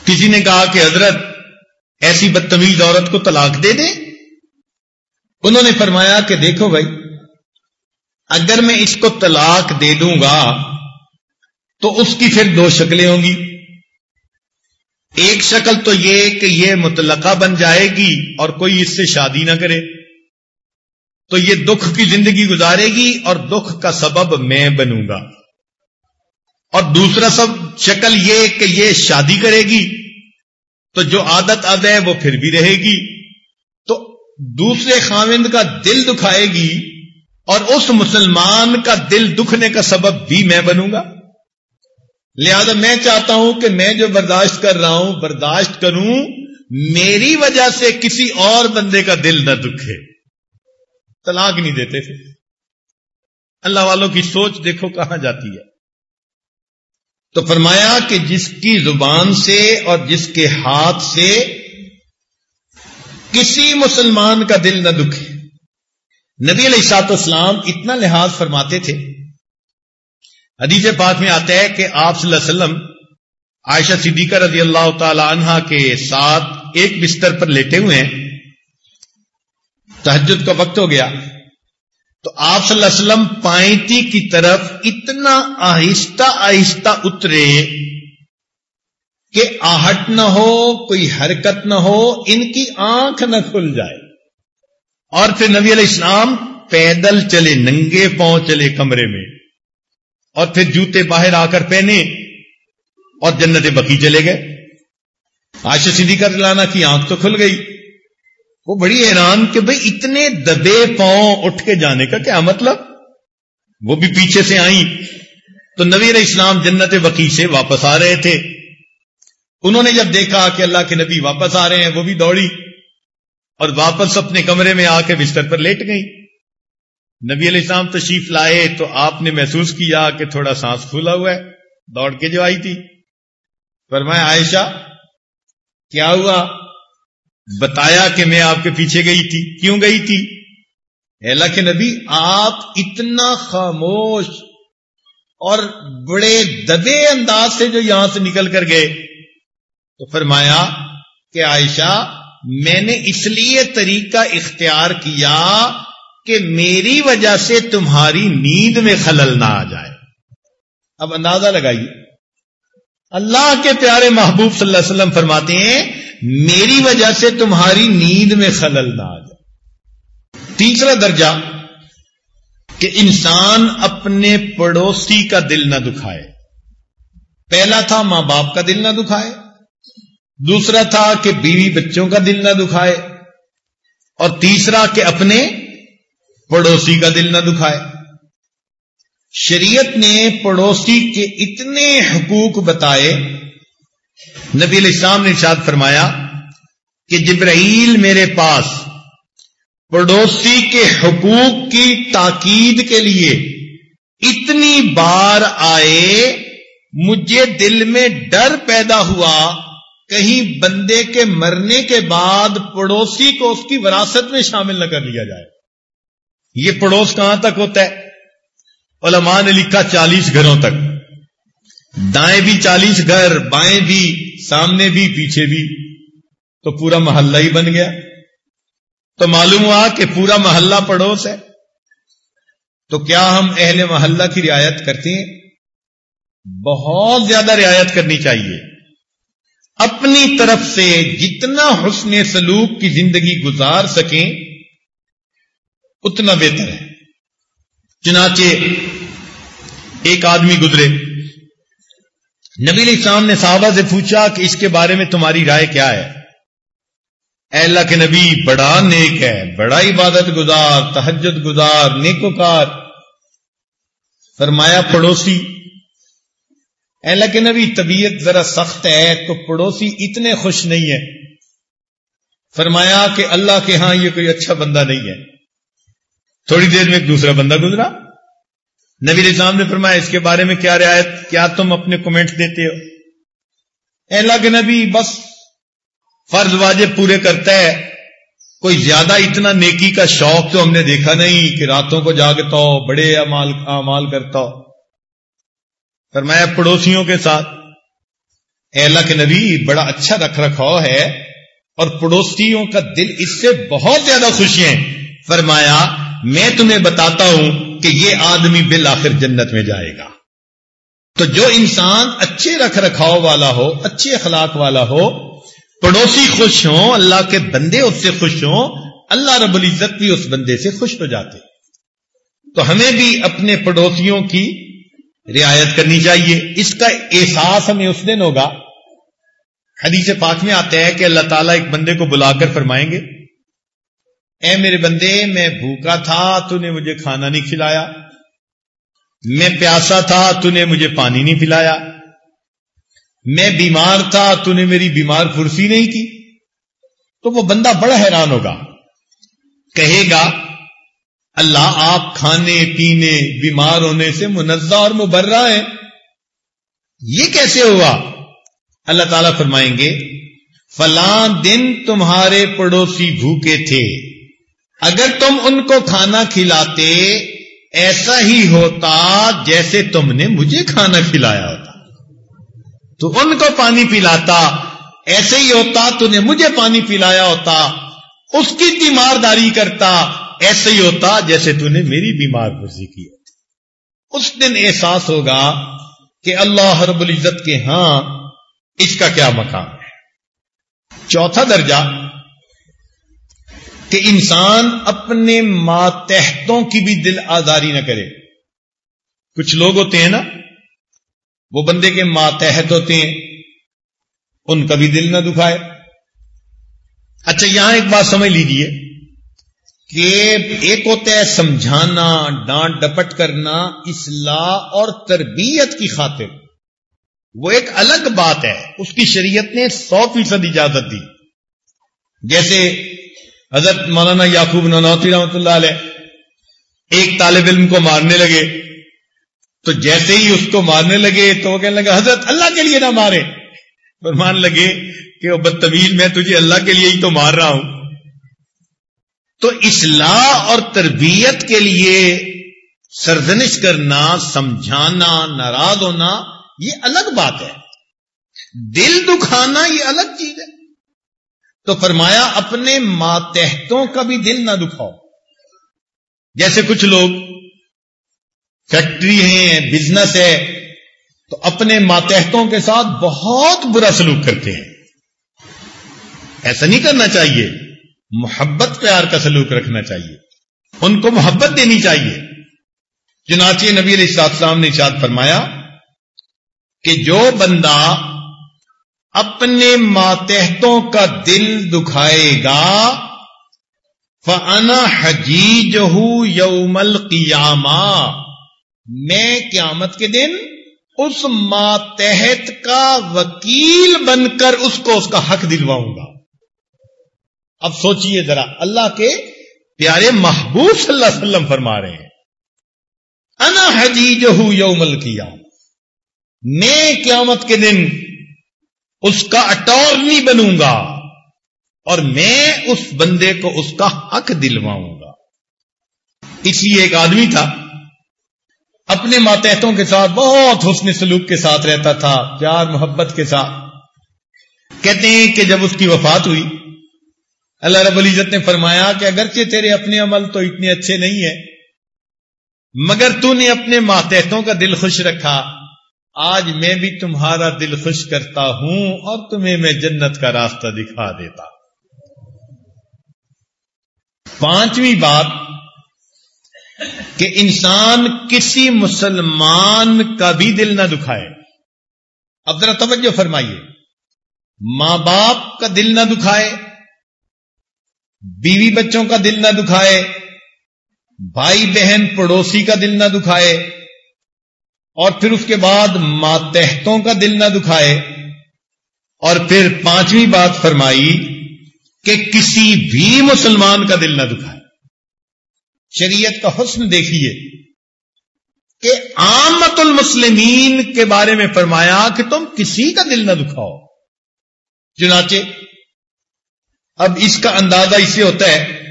S1: کسی نے کہا کہ حضرت، ایسی بدتمیز عورت کو طلاق دے دیں؟ انہوں نے فرمایا کہ دیکھو بھائی، اگر میں اس کو طلاق دے دوں گا تو اس کی پھر دو شکلیں ہوں گی۔ ایک شکل تو یہ کہ یہ متلقہ بن جائے گی اور کوئی اس سے شادی نہ کرے۔ تو یہ دکھ کی زندگی گزارے گی اور دکھ کا سبب میں بنوں گا۔ اور دوسرا سب شکل یہ کہ یہ شادی کرے گی۔ تو جو عادت اد ہے وہ پھر بھی رہے گی۔ تو دوسرے خاوند کا دل دکھائے گی اور اس مسلمان کا دل دکھنے کا سبب بھی میں بنوں گا۔ لہذا میں چاہتا ہوں کہ میں جو برداشت کر رہا ہوں، برداشت کروں، میری وجہ سے کسی اور بندے کا دل نہ دکھے۔ طلاق نہیں دیتے تھے۔ اللہ والوں کی سوچ دیکھو کہاں جاتی ہے۔ تو فرمایا کہ جس کی زبان سے اور جس کے ہاتھ سے کسی مسلمان کا دل نہ دکھے۔ نبی علیہ سات اسلام اتنا لحاظ فرماتے تھے حدیث پاک میں آتا ہے کہ آپ صلی اللہ علیہ وسلم عائشہ صدیقہ رضی اللہ تعالی عنہ کے ساتھ ایک بستر پر لیٹے ہوئے ہیں۔ تحجد کا وقت ہو گیا۔ تو آپ صلی اللہ علیہ وسلم پائنتی کی طرف اتنا آہستہ آہستہ اترے کہ آہٹ نہ ہو، کوئی حرکت نہ ہو، ان کی آنکھ نہ کھل جائے۔ اور پھر نبی علیہ السلام پیدل چلے، ننگے پاؤں چلے کمرے میں۔ اور پھر جوتے باہر آ کر پہنے اور جنت بکی چلے گئے۔ آشا سیدھی کر لانا کی آنکھ تو کھل گئی۔ وہ بڑی حیران کہ بھئی اتنے دبے پاؤں اٹھ کے جانے کا کیا مطلب؟ وہ بھی پیچھے سے آئیں تو نبی علیہ السلام جنت وقی سے واپس آ رہے تھے۔ انہوں نے جب دیکھا کہ اللہ کے نبی واپس آ رہے ہیں، وہ بھی دوڑی اور واپس اپنے کمرے میں آ کے بستر پر لیٹ گئی نبی علیہ السلام تشریف لائے تو آپ نے محسوس کیا کہ تھوڑا سانس کھلا ہوا ہے، دوڑ کے جو آئی تھی۔ فرمایا، عائشہ، کیا ہوا؟ بتایا کہ میں آپ کے پیچھے گئی تھی۔ کیوں گئی تھی؟ اللہ کے نبی، آپ اتنا خاموش اور بڑے دبے انداز سے جو یہاں سے نکل کر گئے۔ تو فرمایا کہ، عائشہ، میں نے اس لیے طریقہ اختیار کیا کہ میری وجہ سے تمہاری نیند میں خلل نہ آ جائے۔ اب اندازہ لگائیے۔ اللہ کے پیارے محبوب صلی اللہ علیہ وسلم فرماتے ہیں، میری وجہ سے تمہاری نیند میں خلل نہ آ جائے۔ تیسرا درجہ، کہ انسان اپنے پڑوسی کا دل نہ دکھائے۔ پہلا تھا ماں باپ کا دل نہ دکھائے۔ دوسرا تھا کہ بیوی بچوں کا دل نہ دکھائے۔ اور تیسرا کہ اپنے پڑوسی کا دل نہ دکھائے۔ شریعت نے پڑوسی کے اتنے حقوق بتائے۔ نبی علیہ السلام نے ارشاد فرمایا کہ جبرائیل میرے پاس پڑوسی کے حقوق کی تاکید کے لیے اتنی بار آئے، مجھے دل میں ڈر پیدا ہوا۔ کہیں بندے کے مرنے کے بعد پڑوسی کو اس کی وراثت میں شامل نہ کر لیا جائے۔ یہ پڑوس کہاں تک ہوتا ہے؟ علماء نے لکھا چالیس گھروں تک۔ دائیں بھی چالیس گھر، بائیں بھی، سامنے بھی، پیچھے بھی۔ تو پورا محلہ ہی بن گیا۔ تو معلوم ہوا کہ پورا محلہ پڑوس ہے۔ تو کیا ہم اہل محلہ کی رعایت کرتے ہیں؟ بہت زیادہ رعایت کرنی چاہیے۔ اپنی طرف سے جتنا حسن سلوک کی زندگی گزار سکیں اتنا بہتر ہے۔ چنانچہ ایک آدمی گزرے۔ نبی علیہ السلام نے صحابہ سے پوچھا کہ اس کے بارے میں تمہاری رائے کیا ہے؟ اے اللہ کے نبی، بڑا نیک ہے، بڑا عبادت گزار تحجد گزار، نیکوکار۔ فرمایا، پڑوسی، اے اللہ کے نبی، طبیعت ذرا سخت ہے تو پڑوسی اتنے خوش نہیں ہے فرمایا کہ اللہ کے ہاں یہ کوئی اچھا بندہ نہیں ہے۔ تھوڑی دیر میں ایک دوسرا بندہ گزرا۔ نبی السلام نے فرمایا، اس کے بارے میں کیا رعایت، کیا تم اپنے کومنٹ دیتے ہو؟ اے اللہ کے نبی، بس فرض واجب پورے کرتا ہے۔ کوئی زیادہ اتنا نیکی کا شوق تو ہم نے دیکھا نہیں کہ راتوں کو جاگتا ہو، بڑے امال کرتا ہو۔ فرمایا، پڑوسیوں کے ساتھ۔ اے اللہ کے نبی، بڑا اچھا رکھ رکھاؤ ہے اور پڑوسیوں کا دل اس سے بہت زیادہ خوشی ہیں فرمایا میں تمہیں بتاتا ہوں کہ یہ آدمی بالآخر جنت میں جائے گا۔ تو جو انسان اچھے رکھ رکھاؤ والا ہو، اچھے اخلاق والا ہو، پڑوسی خوش ہوں، اللہ کے بندے اس سے خوش ہوں، اللہ رب العزت بھی اس بندے سے خوش ہو جاتے۔ تو ہمیں بھی اپنے پڑوسیوں کی رعایت کرنی چاہیے۔ اس کا احساس ہمیں اس دن ہوگا۔ حدیث پاک میں آتا ہے کہ اللہ تعالیٰ ایک بندے کو بلا کر فرمائیں گے۔ اے میرے بندے، میں بھوکا تھا، تو نے مجھے کھانا نہیں کھلایا۔ میں پیاسا تھا، تو نے مجھے پانی نہیں پلایا۔ میں بیمار تھا، تو نے میری بیمار پھرسی نہیں کی۔ تو وہ بندہ بڑا حیران ہوگا۔ کہے گا، اللہ آپ کھانے، پینے، بیمار ہونے سے منزہ اور مبرہ ہیں۔ یہ کیسے ہوا؟ اللہ تعالیٰ فرمائیں گے فلاں دن تمہارے پڑوسی بھوکے تھے۔ اگر تم ان کو کھانا کھلاتے، ایسا ہی ہوتا جیسے تم نے مجھے کھانا کھلایا ہوتا۔ تو ان کو پانی پلاتا، ایسے ہی ہوتا تو نے مجھے پانی پلایا ہوتا، اس کی تیمارداری کرتا، ایسے ہی ہوتا جیسے تو نے میری بیمار پرسی کی اس دن احساس ہوگا کہ اللہ رب العزت کے ہاں اس کا کیا مقام ہے۔ چوتھا درجہ کہ انسان اپنے ماتحتوں کی بھی دل آزاری نہ کرے۔ کچھ لوگ ہوتے ہیں نا، وہ بندے کے ماتحت ہوتے ہیں، ان کا بھی دل نہ دکھائے۔ اچھا یہاں ایک بات سمجھ لیجیے کہ ایک ہوتا ہے سمجھانا، ڈانٹ ڈپٹ کرنا، اصلاح اور تربیت کی خاطر۔ وہ ایک الگ بات ہے۔ اس کی شریعت نے سو فیصد اجازت دی۔ جیسے حضرت مولانا یعقوب ننوتی رحمۃ اللہ علیہ ایک طالب علم کو مارنے لگے۔ تو جیسے ہی اس کو مارنے لگے تو وہ کہنے لگا، حضرت، اللہ کے لیے نہ مارے۔ مان لگے کہ وہ بدتمیز، میں تجھے اللہ کے لیے ہی تو مار رہا ہوں۔ تو اصلاح اور تربیت کے لیے سرزنش کرنا، سمجھانا، ناراض ہونا، یہ الگ بات ہے۔ دل دکھانا یہ الگ چیز ہے۔ تو فرمایا اپنے ماتحتوں کا بھی دل نہ دکھاؤ۔ جیسے کچھ لوگ فیکٹری ہے بزنس ہے، تو اپنے ماتحتوں کے ساتھ بہت برا سلوک کرتے ہیں۔ ایسا نہیں کرنا چاہیے۔ محبت پیار کا سلوک رکھنا چاہیے۔ ان کو محبت دینی چاہیے۔ چنانچہ نبی علیہ السلام نے ارشاد فرمایا کہ جو بندہ اپنے ماتحتوں کا دل دکھائے گا۔ فنا حجی یوم القیامہ میں قیامت کے دن اس ماتحت کا وکیل بن کر اس کو اس کا حق دلواؤں گا۔ اب سوچئے ذرا، اللہ کے پیارے محبوب صلی اللہ علیہ وسلم فرما رہے ہیں۔ انا حجی جو یومل کیا میں قیامت کے دن اس کا اٹارنی بنوں گا اور میں اس بندے کو اس کا حق دلواؤں گا۔ اس لیے ایک آدمی تھا، اپنے ماتحتوں کے ساتھ، بہت حسن سلوک کے ساتھ رہتا تھا، پیار، محبت کے ساتھ۔ کہتے ہیں کہ جب اس کی وفات ہوئی، اللہ رب العزت نے فرمایا کہ اگرچہ تیرے اپنے عمل تو اتنے اچھے نہیں ہیں، مگر تو نے اپنے ماتحتوں کا دل خوش رکھا۔ آج میں بھی تمہارا دل خوش کرتا ہوں اور تمہیں میں جنت کا راستہ دکھا دیتا۔ پانچویں بات کہ انسان کسی مسلمان کا بھی دل نہ دکھائے۔ اب ذرا توجہ فرمائیے۔ ماں باپ کا دل نہ دکھائے، بیوی بچوں کا دل نہ دکھائے، بھائی بہن پڑوسی کا دل نہ دکھائے اور پھر اس کے بعد ماتحتوں کا دل نہ دکھائے اور پھر پانچویں بات فرمائی کہ کسی بھی مسلمان کا دل نہ دکھائے۔ شریعت کا حسن دیکھیے کہ آمت المسلمین کے بارے میں فرمایا کہ تم کسی کا دل نہ دکھاؤ۔ چنانچہ اب اس کا اندازہ اسے ہوتا ہے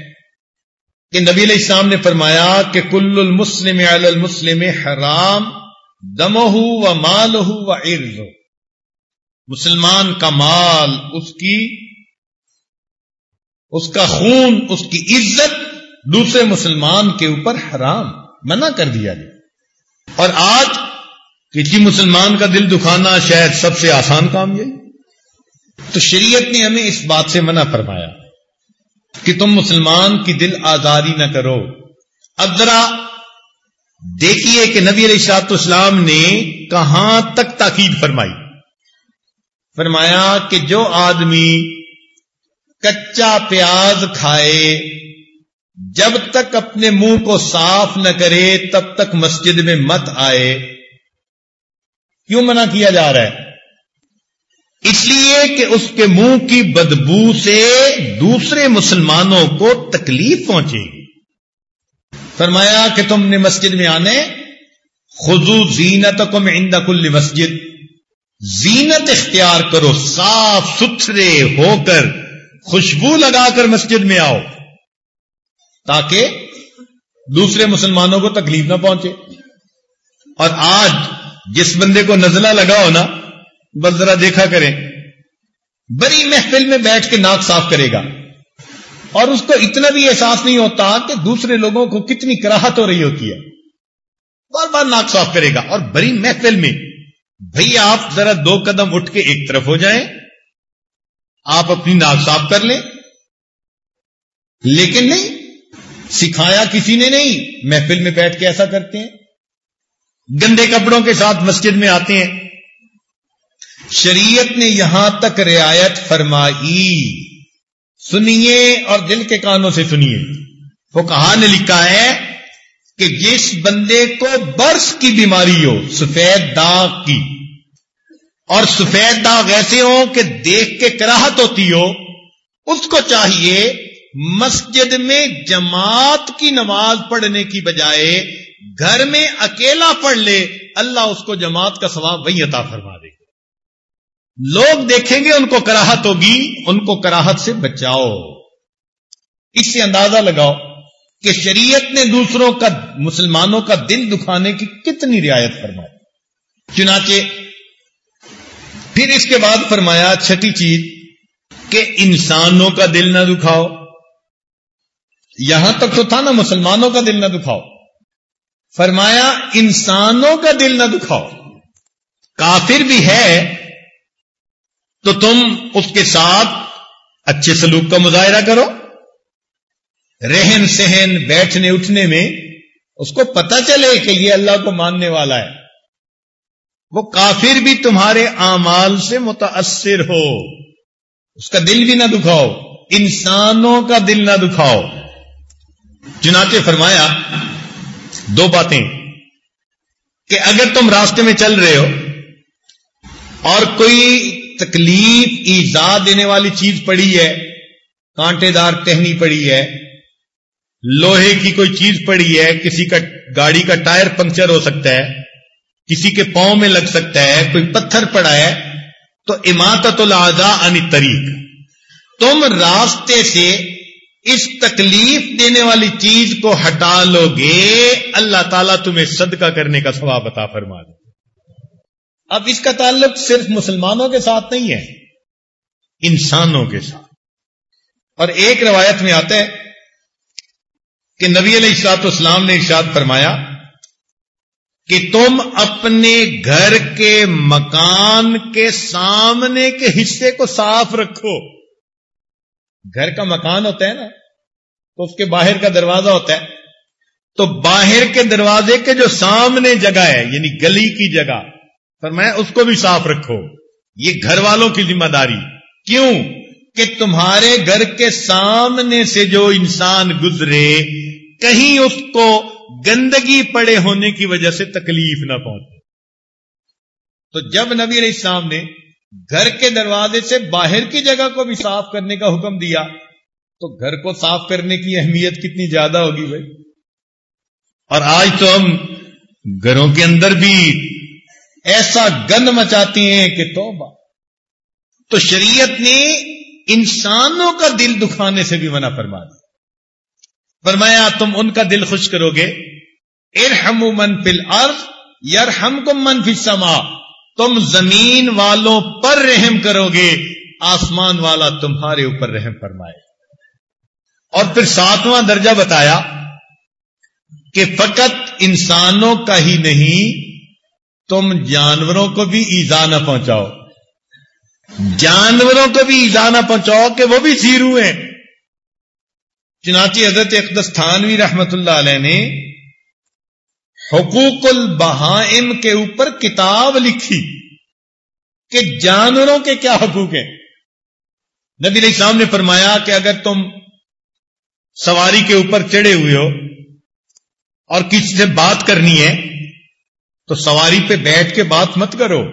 S1: کہ نبی علیہ السلام نے فرمایا کہ کل المسلم علی المسلم حرام دم ہو و مال ہو و عرض۔ مسلمان کا مال اس کی، اس کا خون، اس کی عزت دوسرے مسلمان کے اوپر حرام۔ منع کر دیا گیا اور آج کسی جی مسلمان کا دل دکھانا شاید سب سے آسان کام یہ تو شریعت نے ہمیں اس بات سے منع فرمایا کہ تم مسلمان کی دل آزادی نہ کرو۔ اب ذرا دیکھیے کہ نبی علیہ شاط اسلام نے کہاں تک تاکید فرمائی۔ فرمایا کہ جو آدمی کچا پیاز کھائے، جب تک اپنے منہ کو صاف نہ کرے، تب تک مسجد میں مت آئے۔ کیوں منع کیا جا رہا ہے؟ اس لیے کہ اس کے منہ کی بدبو سے دوسرے مسلمانوں کو تکلیف پہنچے۔ گی فرمایا کہ تم نے مسجد میں آنے خزو زینت کو میں کل مسجد۔ زینت اختیار کرو، صاف ستھرے ہو کر، خوشبو لگا کر مسجد میں آؤ۔ تاکہ دوسرے مسلمانوں کو تکلیف نہ پہنچے۔ اور آج جس بندے کو نزلہ لگا ہو نا، بس ذرا دیکھا کریں۔ بڑی محفل میں بیٹھ کے ناک صاف کرے گا۔ اور اس کو اتنا بھی احساس نہیں ہوتا کہ دوسرے لوگوں کو کتنی کراہت ہو رہی ہوتی ہے۔ بار بار ناک صاف کرے گا اور بڑی محفل میں بھئی آپ ذرا دو قدم اٹھ کے ایک طرف ہو جائیں۔ آپ اپنی ناک صاف کر لیں۔ لیکن نہیں، سکھایا کسی نے نہیں۔ محفل میں بیٹھ کے ایسا کرتے ہیں۔ گندے کپڑوں کے ساتھ مسجد میں آتے ہیں۔ شریعت نے یہاں تک رعایت فرمائی۔ سنیے اور دل کے کانوں سے سنیے۔ وہ کہا نے لکھا ہے کہ جس بندے کو برس کی بیماری ہو، سفید داغ کی، اور سفید داغ ایسے ہو کہ دیکھ کے کراہت ہوتی ہو، اس کو چاہیے مسجد میں جماعت کی نماز پڑھنے کی بجائے گھر میں اکیلا پڑھ لے، اللہ اس کو جماعت کا ثواب وہی عطا فرما دے۔ لوگ دیکھیں گے ان کو کراہت ہوگی، ان کو کراہت سے بچاؤ۔ اس سے اندازہ لگاؤ کہ شریعت نے دوسروں کا، مسلمانوں کا دل دکھانے کی کتنی رعایت فرمائی۔ چنانچہ، پھر اس کے بعد فرمایا چھٹی چیز، کہ انسانوں کا دل نہ دکھاؤ۔ یہاں تک تو تھا نا، مسلمانوں کا دل نہ دکھاؤ۔ فرمایا، انسانوں کا دل نہ دکھاؤ۔ کافر بھی ہے تو تم اس کے ساتھ اچھے سلوک کا مظاہرہ کرو۔ رہن سہن، بیٹھنے، اٹھنے میں اس کو پتا چلے کہ یہ اللہ کو ماننے والا ہے۔ وہ کافر بھی تمہارے اعمال سے متاثر ہو۔ اس کا دل بھی نہ دکھاؤ۔ انسانوں کا دل نہ دکھاؤ۔ چنانچہ فرمایا، دو باتیں۔ کہ اگر تم راستے میں چل رہے ہو اور کوئی تکلیف ایزا دینے والی چیز پڑی ہے کانٹے دار ٹہنی پڑی ہے، لوہے کی کوئی چیز پڑی ہے، کسی کا گاڑی کا ٹائر پنکچر ہو سکتا ہے، کسی کے پاؤں میں لگ سکتا ہے، کوئی پتھر پڑا ہے، تو اماطت العدا ان طریق تم راستے سے اس تکلیف دینے والی چیز کو ہٹا لو گے، اللہ تعالیٰ تمہیں صدقہ کرنے کا ثواب عطا فرما دے۔ اب اس کا تعلق صرف مسلمانوں کے ساتھ نہیں ہے، انسانوں کے ساتھ۔ اور ایک روایت میں آتا ہے کہ نبی علیہ الشاط اسلام نے ارشاد فرمایا کہ تم اپنے گھر کے مکان کے سامنے کے حصے کو صاف رکھو۔ گھر کا مکان ہوتا ہے نا، تو اس کے باہر کا دروازہ ہوتا ہے۔ تو باہر کے دروازے کے جو سامنے جگہ ہے یعنی گلی کی جگہ پر میں اس کو بھی صاف رکھو۔ یہ گھر والوں کی ذمہ داری۔ کیوں؟ کہ تمہارے گھر کے سامنے سے جو انسان گزرے، کہیں اس کو گندگی پڑے ہونے کی وجہ سے تکلیف نہ پہنچے۔ تو جب نبی علیہ السلام نے گھر کے دروازے سے باہر کی جگہ کو بھی صاف کرنے کا حکم دیا، تو گھر کو صاف کرنے کی اہمیت کتنی زیادہ ہوگی بھائی؟ اور آج تو ہم گھروں کے اندر بھی ایسا گند مچاتی ہیں کہ توبہ۔ تو شریعت نے انسانوں کا دل دکھانے سے بھی منع فرما دیا۔ فرمایا، تم ان کا دل خوش کرو گے۔ ارحم من فل ارض یرحم کو من فی سما تم زمین والوں پر رحم کرو گے، آسمان والا تمہارے اوپر رحم فرمائے۔ اور پھر ساتواں درجہ بتایا کہ فقط انسانوں کا ہی نہیں تم جانوروں کو بھی ایزا نہ پہنچاؤ۔ جانوروں کو بھی ایزا نہ پہنچاؤ کہ وہ بھی سیرو ہیں چنانچہ حضرت اقدستانوی رحمت اللہ علیہ نے حقوق البہائم کے اوپر کتاب لکھی کہ جانوروں کے کیا حقوق ہیں۔ نبی علیہ السلام نے فرمایا کہ اگر تم سواری کے اوپر چڑھے ہوئے ہو اور کسی سے بات کرنی ہے تو سواری پہ بیٹھ کے بات مت کرو۔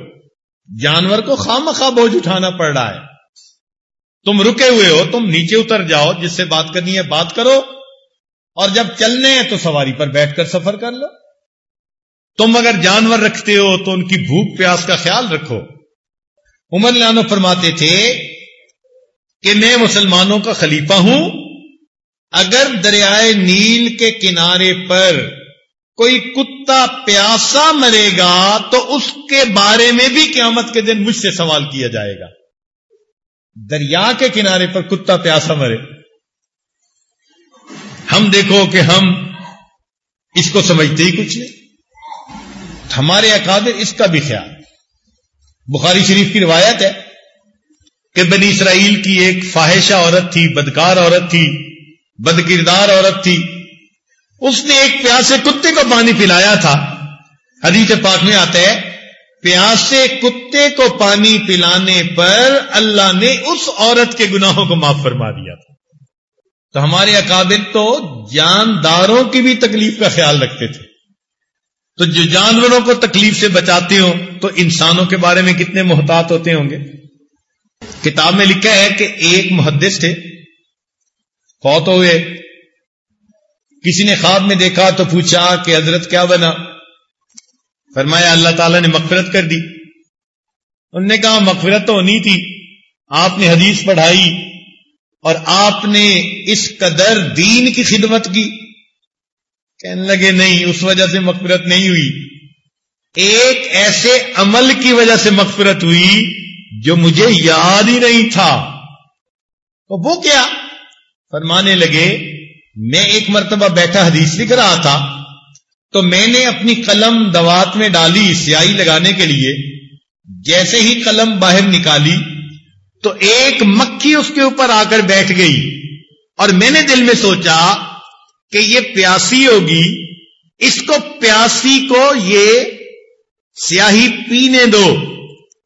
S1: جانور کو خام خواہ بوجھ اٹھانا پڑ رہا ہے۔ تم رکے ہوئے ہو، تم نیچے اتر جاؤ، جس سے بات کرنی ہے بات کرو۔ اور جب چلنے ہیں تو سواری پر بیٹھ کر سفر کر لو۔ تم اگر جانور رکھتے ہو تو ان کی بھوک پیاس کا خیال رکھو۔ عمر لانو فرماتے تھے کہ میں مسلمانوں کا خلیفہ ہوں۔ اگر دریائے نیل کے کنارے پر کوئی کتا پیاسا مرے گا تو اس کے بارے میں بھی قیامت کے دن مجھ سے سوال کیا جائے گا۔ دریا کے کنارے پر کتا پیاسا مرے۔ ہم دیکھو کہ ہم اس کو سمجھتے ہی کچھ نہیں۔ ہمارے اکادر اس کا بھی خیال۔ بخاری شریف کی روایت ہے کہ بنی اسرائیل کی ایک فاحشہ عورت تھی، بدکار عورت تھی بد کردار عورت تھی۔ اس نے ایک پیاسے کتے کو پانی پلایا تھا۔ حدیث پاک میں آتا ہے پیاسے کتے کو پانی پلانے پر اللہ نے اس عورت کے گناہوں کو معاف فرما دیا تھا۔ تو ہمارے اکابر تو جانداروں کی بھی تکلیف کا خیال رکھتے تھے۔ تو جو جانوروں کو تکلیف سے بچاتے ہوں، تو انسانوں کے بارے میں کتنے محتاط ہوتے ہوں گے۔ کتاب میں لکھا ہے کہ ایک محدث تھے، فوت ہوئے۔ کسی نے خواب میں دیکھا تو پوچھا کہ حضرت کیا بنا؟ فرمایا، اللہ تعالیٰ نے مغفرت کر دی۔ انہوں نے کہا، مغفرت تو ہونی تھی، آپ نے حدیث پڑھائی اور آپ نے اس قدر دین کی خدمت کی۔ کہنے لگے، نہیں، اس وجہ سے مغفرت نہیں ہوئی۔ ایک ایسے عمل کی وجہ سے مغفرت ہوئی جو مجھے یاد ہی نہیں تھا۔ تو وہ کیا؟ فرمانے لگے میں ایک مرتبہ بیٹھا حدیث لکھ رہا تھا، تو میں نے اپنی قلم دوات میں ڈالی سیاہی لگانے کے لیے، جیسے ہی قلم باہر نکالی، تو ایک مکھی اس کے اوپر آ کر بیٹھ گئی۔ اور میں نے دل میں سوچا کہ یہ پیاسی ہوگی، اس کو پیاسی کو یہ سیاہی پینے دو۔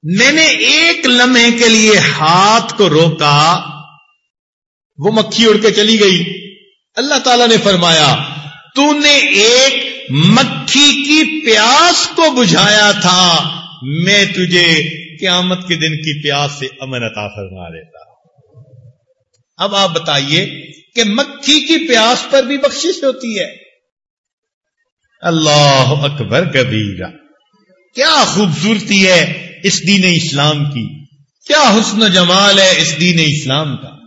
S1: میں نے ایک لمحے کے لیے ہاتھ کو روکا، وہ مکھی اڑ کے چلی گئی۔ اللہ تعالی نے فرمایا تو نے ایک مکھی کی پیاس کو بجھایا تھا، میں تجھے قیامت کے دن کی پیاس سے امن عطا فرما دیتا اب آپ بتائیے کہ مکھی کی پیاس پر بھی بخشش ہوتی ہے۔ اللہ اکبر کبیرہ، کیا خوبصورتی ہے اس دین اسلام کی، کیا حسن و جمال ہے اس دین اسلام کا۔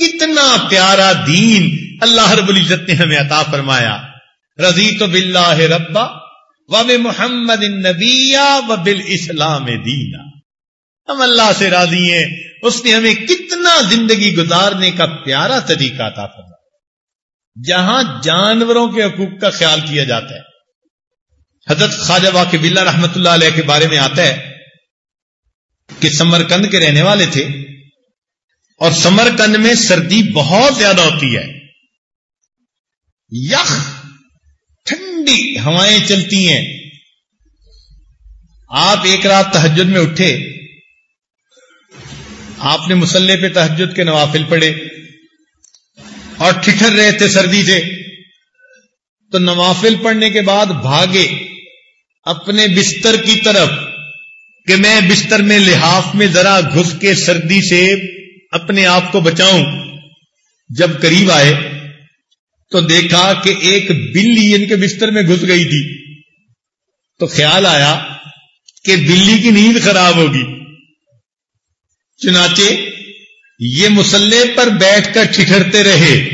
S1: کتنا پیارا دین اللہ رب العزت نے ہمیں عطا فرمایا۔ رضی تو بلّہ ربا و محمد نبیا و اسلام دینا۔ ہم اللہ سے راضی ہیں۔ اس نے ہمیں کتنا زندگی گزارنے کا پیارا طریقہ عطا فرمایا۔ جہاں جانوروں کے حقوق کا خیال کیا جاتا ہے۔ حضرت خواجہ واقع بلّہ رحمت اللہ علیہ کے بارے میں آتا ہے کہ سمرکند کے رہنے والے تھے۔ اور سمرکند میں سردی بہت زیادہ ہوتی ہے۔ یخ، ٹھنڈی ہوائیں چلتی ہیں۔ آپ ایک رات تحجد میں اٹھے۔ آپ نے مسلح پہ تحجد کے نوافل پڑے اور ٹھٹر رہے تھے سردی سے۔ تو نوافل پڑھنے کے بعد بھاگے اپنے بستر کی طرف کہ میں بستر میں لحاف میں ذرا گھس کے سردی سے اپنے آپ کو بچاؤں۔ جب قریب آئے تو دیکھا کہ ایک بلی ان کے بستر میں گھس گئی تھی۔ تو خیال آیا کہ بلی کی نیند خراب ہوگی۔ چنانچہ یہ مسلح پر بیٹھ کر ٹھٹرتے رہے۔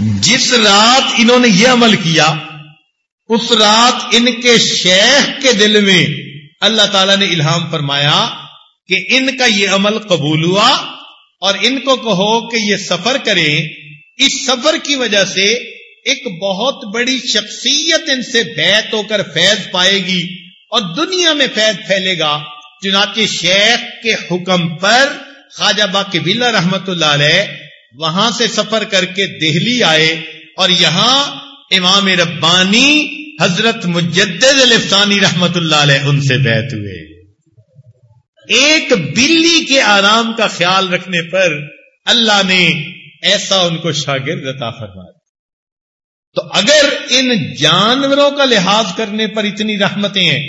S1: جس رات انہوں نے یہ عمل کیا، اس رات ان کے شیخ کے دل میں اللہ تعالی نے الہام فرمایا کہ ان کا یہ عمل قبول ہوا اور ان کو کہو کہ یہ سفر کریں، اس سفر کی وجہ سے ایک بہت بڑی شخصیت ان سے بیت ہو کر فیض پائے گی اور دنیا میں فیض پھیلے گا۔ چنانچہ شیخ کے حکم پر خواجہ با بلا رحمت اللہ علیہ وہاں سے سفر کر کے دہلی آئے اور یہاں امام ربانی حضرت مجدد الفسانی رحمت اللہ علیہ ان سے بیت ہوئے۔ ایک بلی کے آرام کا خیال رکھنے پر اللہ نے ایسا ان کو شاگرد عطا فرما تو اگر ان جانوروں کا لحاظ کرنے پر اتنی رحمتیں ہیں،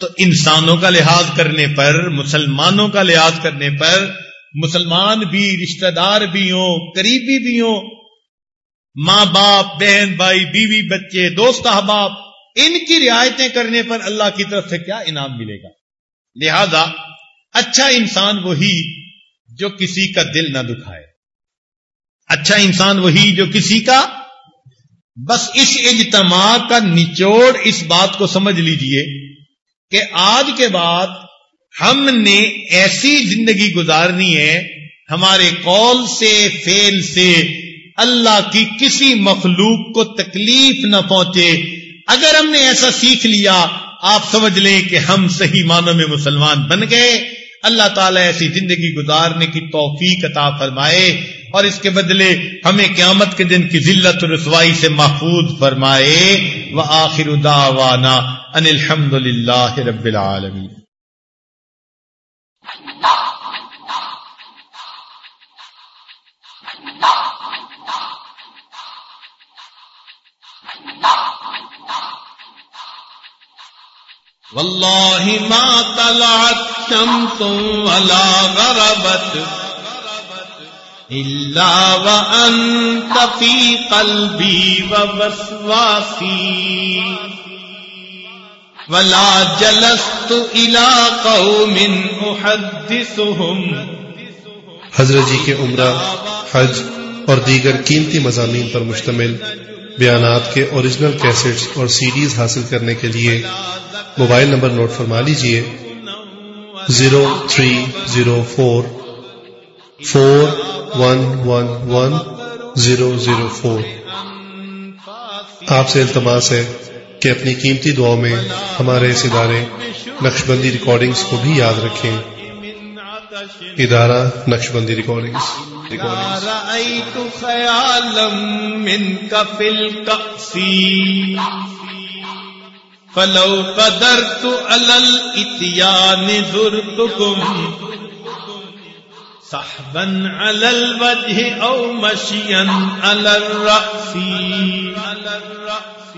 S1: تو انسانوں کا لحاظ کرنے پر، مسلمانوں کا لحاظ کرنے پر، مسلمان بھی، رشتہ دار بھی ہوں، قریبی بھی ہوں، ماں باپ، بہن بھائی، بیوی، بچے، دوست، احباب، ان کی رعایتیں کرنے پر اللہ کی طرف سے کیا انعام ملے گا؟ لہذا اچھا انسان وہی جو کسی کا دل نہ دکھائے۔ اچھا انسان وہی جو کسی کا، بس اس اجتماع کا نچوڑ اس بات کو سمجھ لیجیے کہ آج کے بعد ہم نے ایسی زندگی گزارنی ہے، ہمارے قول سے فیل سے اللہ کی کسی مخلوق کو تکلیف نہ پہنچے۔ اگر ہم نے ایسا سیکھ لیا آپ سمجھ لیں کہ ہم صحیح معنوں میں مسلمان بن گئے۔ اللہ تعالیٰ ایسی زندگی گزارنے کی توفیق عطا فرمائے اور اس کے بدلے ہمیں قیامت کے دن کی ذلت رسوائی سے محفوظ فرمائے۔ وہ آخر ان الحمد للہ رب العالمین۔ والله ما طلعت شمس ولا غربت إلا وأنت في قلبي ووسواسي ولا جلست إلى قوم أحدثهم
S2: حضرت جی کے عمرہ، حج اور دیگر قیمتی مضامین پر مشتمل بیانات کے اوریجنل کیسٹس اور سیڈیز حاصل کرنے کے لیے موبائل نمبر نوٹ فرما لیجیے zero three zero four four one one one zero zero four. آپ سے التماس ہے کہ اپنی قیمتی دعاؤں میں ہمارے اس ادارے نقش بندی ریکارڈنگس کو بھی یاد رکھیں۔ ادارہ نقش بندی ریکارڈنگس
S1: فلو قدرت على الاتيان صحبا على الوجه او مشيا على الرأس على الرأس.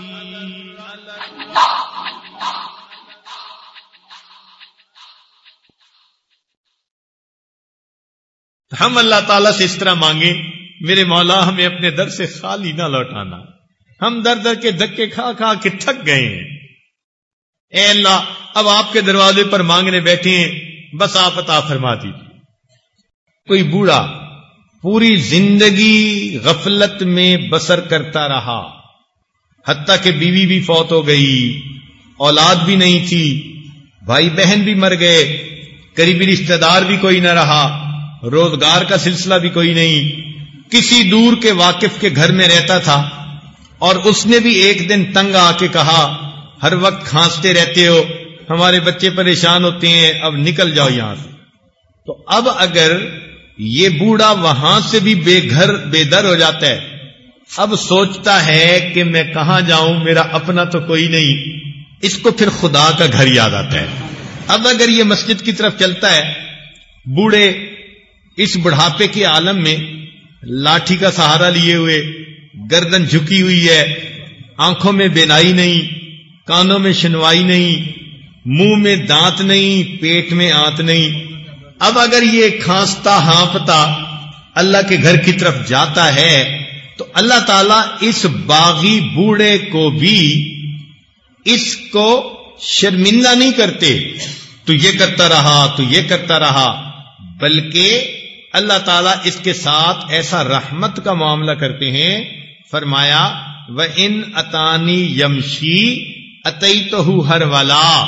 S1: ہم اللہ تعالیٰ سے اس طرح مانگیں، میرے مولا، ہمیں اپنے در سے خالی نہ لوٹانا۔ ہم در در کے دھکے کھا کھا کے تھک گئے ہیں۔ اے اللہ، اب آپ کے دروازے پر مانگنے بیٹھے ہیں، بس آپ عطا فرما دیجیے کوئی بوڑھا پوری زندگی غفلت میں بسر کرتا رہا، حتیٰ کہ بیوی بھی فوت ہو گئی، اولاد بھی نہیں تھی، بھائی بہن بھی مر گئے، قریبی رشتہ دار بھی کوئی نہ رہا، روزگار کا سلسلہ بھی کوئی نہیں، کسی دور کے واقف کے گھر میں رہتا تھا، اور اس نے بھی ایک دن تنگ آ کے کہا ہر وقت کھانستے رہتے ہو، ہمارے بچے پریشان ہوتے ہیں، اب نکل جاؤ یہاں سے۔ تو اب اگر یہ بوڑھا وہاں سے بھی بے گھر، بے در ہو جاتا ہے، اب سوچتا ہے کہ میں کہاں جاؤں، میرا اپنا تو کوئی نہیں، اس کو پھر خدا کا گھر یاد آتا ہے۔ اب اگر یہ مسجد کی طرف چلتا ہے، بوڑھے اس بڑھاپے کے عالم میں لاٹھی کا سہارا لیے ہوئے، گردن جھکی ہوئی ہے، آنکھوں میں بینائی نہیں کانوں میں شنوائی نہیں، منہ میں دانت نہیں، پیٹ میں آنت نہیں۔ اب اگر یہ کھانستا ہانپتا اللہ کے گھر کی طرف جاتا ہے، تو اللہ تعالیٰ اس باغی بوڑھے کو بھی اس کو شرمندہ نہیں کرتے۔ تو یہ کرتا رہا، تو یہ کرتا رہا، بلکہ اللہ تعالیٰ اس کے ساتھ ایسا رحمت کا معاملہ کرتے ہیں۔ فرمایا وہ ان اطانی یمشی اتئی تو ہر والا،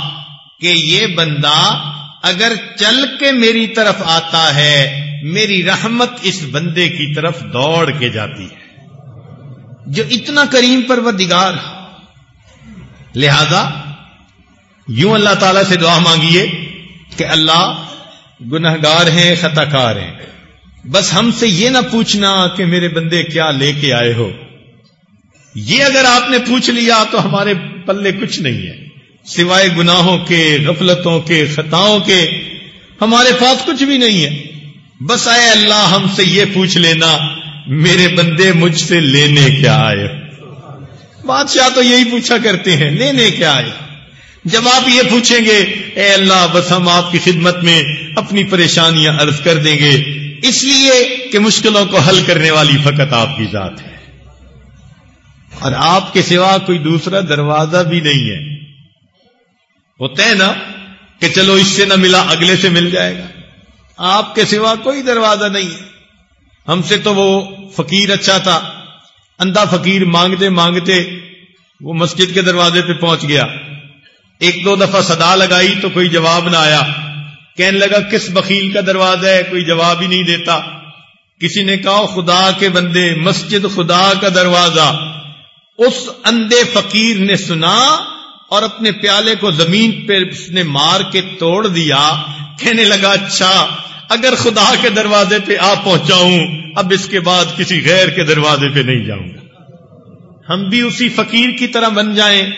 S1: کہ یہ بندہ اگر چل کے میری طرف آتا ہے، میری رحمت اس بندے کی طرف دوڑ کے جاتی ہے۔ جو اتنا کریم پر وہ دگار لہذا، یوں اللہ تعالی سے دعا مانگیے کہ اللہ گناہ گار ہیں خطا کار ہیں۔ بس ہم سے یہ نہ پوچھنا کہ میرے بندے کیا لے کے آئے ہو۔ یہ اگر آپ نے پوچھ لیا تو ہمارے پلے کچھ نہیں ہے۔ سوائے گناہوں کے، غفلتوں کے، خطاؤں کے، ہمارے پاس کچھ بھی نہیں ہے۔ بس آئے اللہ، ہم سے یہ پوچھ لینا، میرے بندے مجھ سے لینے کیا آئے؟ بادشاہ تو یہی پوچھا کرتے ہیں، لینے کیا آئے؟ جب آپ یہ پوچھیں گے، اے اللہ، بس ہم آپ کی خدمت میں اپنی پریشانیاں عرض کر دیں گے۔ اس لیے کہ مشکلوں کو حل کرنے والی فقط آپ کی ذات ہے۔ اور آپ کے سوا کوئی دوسرا دروازہ بھی نہیں ہے۔ ہوتا ہے نا کہ چلو اس سے نہ ملا اگلے سے مل جائے گا۔ آپ کے سوا کوئی دروازہ نہیں ہے۔ ہم سے تو وہ فقیر اچھا تھا۔ اندھا فقیر مانگتے مانگتے وہ مسجد کے دروازے پہ پہنچ گیا۔ ایک دو دفعہ صدا لگائی تو کوئی جواب نہ آیا۔ کہنے لگا، کس بخیل کا دروازہ ہے؟ کوئی جواب ہی نہیں دیتا۔ کسی نے کہا، خدا کے بندے، مسجد خدا کا دروازہ۔ اس اندھے فقیر نے سنا اور اپنے پیالے کو زمین پہ اس نے مار کے توڑ دیا۔ کہنے لگا اچھا اگر خدا کے دروازے پہ آ پہنچاؤں، اب اس کے بعد کسی غیر کے دروازے پہ نہیں جاؤں گا۔ ہم بھی اسی فقیر کی طرح بن جائیں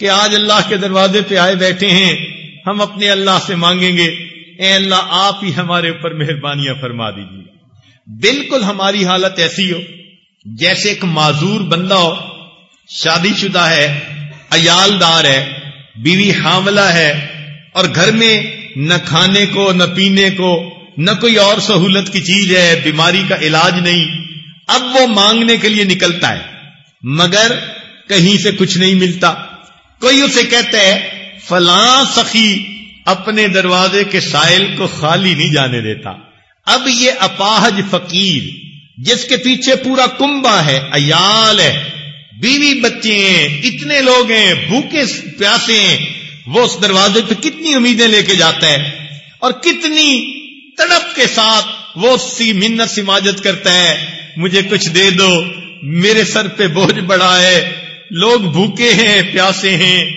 S1: کہ آج اللہ کے دروازے پہ آئے بیٹھے ہیں، ہم اپنے اللہ سے مانگیں گے۔ اے اللہ، آپ ہی ہمارے اوپر مہربانیاں فرما دیجیے بالکل ہماری حالت ایسی ہو، جیسے ایک معذور بندہ ہو۔ شادی شدہ ہے ایال دار ہے، بیوی حاملہ ہے، اور گھر میں نہ کھانے کو، نہ پینے کو، نہ کوئی اور سہولت کی چیز ہے، بیماری کا علاج نہیں۔ اب وہ مانگنے کے لیے نکلتا ہے، مگر کہیں سے کچھ نہیں ملتا۔ کوئی اسے کہتا ہے، فلاں سخی اپنے دروازے کے سائل کو خالی نہیں جانے دیتا۔ اب یہ اپاہج فقیر، جس کے پیچھے پورا کنبا ہے ایال ہے۔ بیوی بچے ہیں، اتنے لوگ ہیں، بھوکے پیاسے ہیں۔ وہ اس دروازے پہ کتنی امیدیں لے کے جاتا ہے اور کتنی تڑپ کے ساتھ وہ سی منت سماجت کرتا ہے۔ مجھے کچھ دے دو، میرے سر پہ بوجھ بڑا ہے۔ لوگ بھوکے ہیں، پیاسے ہیں۔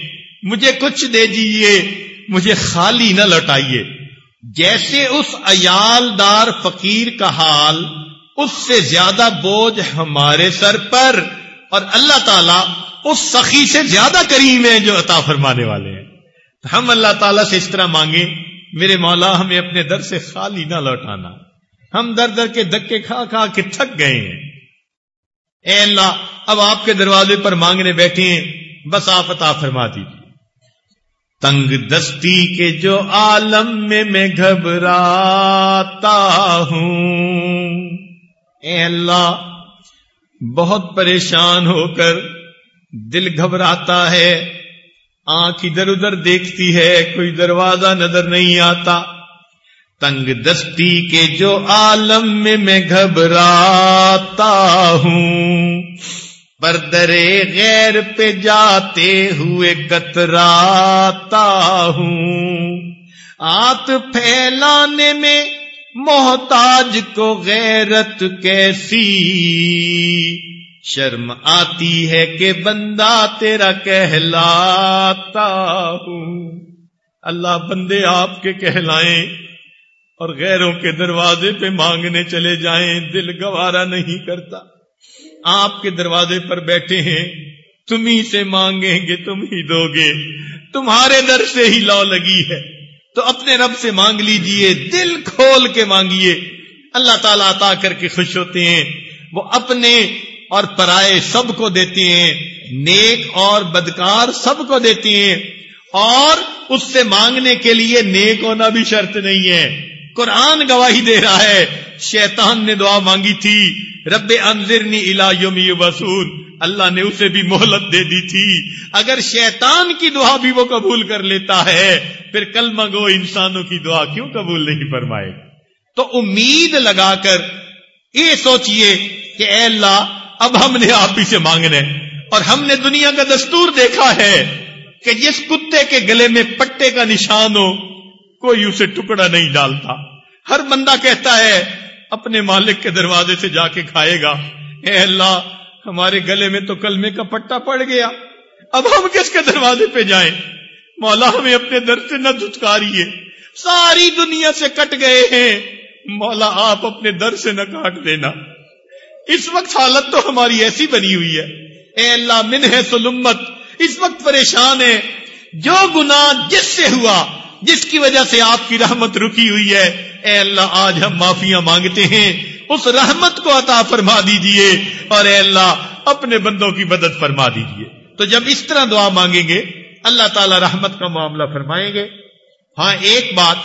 S1: مجھے کچھ دے دیجیے مجھے خالی نہ لوٹائیے۔ جیسے اس ایال دار فقیر کا حال، اس سے زیادہ بوجھ ہمارے سر پر۔ اور اللہ تعالیٰ اس سخی سے زیادہ کریم ہے جو عطا فرمانے والے ہیں۔ ہم اللہ تعالیٰ سے اس طرح مانگیں میرے مولا، ہمیں اپنے در سے خالی نہ لوٹانا۔ ہم در در کے دکے کھا کھا کے تھک گئے ہیں۔ اے اللہ، اب آپ کے دروازے پر مانگنے بیٹھے ہیں، بس آپ عطا فرما دیجیے تنگ دستی کے جو عالم میں میں گھبراتا ہوں۔ اے اللہ بہت پریشان ہو کر دل گھبراتا ہے، آنکھ ادھر ادھر دیکھتی ہے، کوئی دروازہ نظر نہیں آتا۔ تنگ دستی کے جو عالم میں میں گھبراتا ہوں۔ پردرے غیر پہ جاتے ہوئے کتراتا ہوں۔ آت پھیلانے میں محتاج کو غیرت کیسی؟ شرم آتی ہے کہ بندہ تیرا کہلاتا ہوں۔ اللہ بندے آپ کے کہلائیں اور غیروں کے دروازے پہ مانگنے چلے جائیں، دل گوارا نہیں کرتا۔ آپ کے دروازے پر بیٹھے ہیں، تم ہی سے مانگیں گے، تم ہی دو گے۔ تمہارے در سے ہی لو لگی ہے۔ تو اپنے رب سے مانگ لیجیے، دل کھول کے مانگیے۔ اللہ تعالیٰ عطا کر کے خوش ہوتے ہیں۔ وہ اپنے اور پرائے سب کو دیتے ہیں۔ نیک اور بدکار سب کو دیتے ہیں۔ اور اس سے مانگنے کے لیے نیک ہونا بھی شرط نہیں ہے۔ قرآن گواہی دے رہا ہے، شیطان نے دعا مانگی تھی، رب انذرنی الا یوم وسول اللہ نے اسے بھی مہلت دے دی تھی۔ اگر شیطان کی دعا بھی وہ قبول کر لیتا ہے، پھر کل منگو انسانوں کی دعا کیوں قبول نہیں فرمائے؟ تو امید لگا کر یہ سوچئے کہ اے اللہ، اب ہم نے آپ ہی سے مانگنے، اور ہم نے دنیا کا دستور دیکھا ہے کہ جس کتے کے گلے میں پٹے کا نشان ہو، کوئی اسے ٹکڑا نہیں ڈالتا۔ ہر بندہ کہتا ہے، اپنے مالک کے دروازے سے جا کے کھائے گا۔ اے اللہ ہمارے گلے میں تو کلمے کا پٹا پڑ گیا۔ اب ہم کس کے دروازے پہ جائیں؟ مولا ہمیں اپنے در سے نہ دھتکاریے۔ ساری دنیا سے کٹ گئے ہیں۔ مولا آپ اپنے در سے نہ کاٹ دینا۔ اس وقت حالت تو ہماری ایسی بنی ہوئی ہے۔ اے اللہ، من ہے سلمت۔ اس وقت پریشان ہے جو گنا جس سے ہوا، جس کی وجہ سے آپ کی رحمت رکی ہوئی ہے۔ اے اللہ، آج ہم معافیاں مانگتے ہیں۔ اس رحمت کو عطا فرما دیجیے اور اے اللہ، اپنے بندوں کی مدد فرما دیجیے۔ تو جب اس طرح دعا مانگیں گے، اللہ تعالی رحمت کا معاملہ فرمائیں گے۔ ہاں ایک بات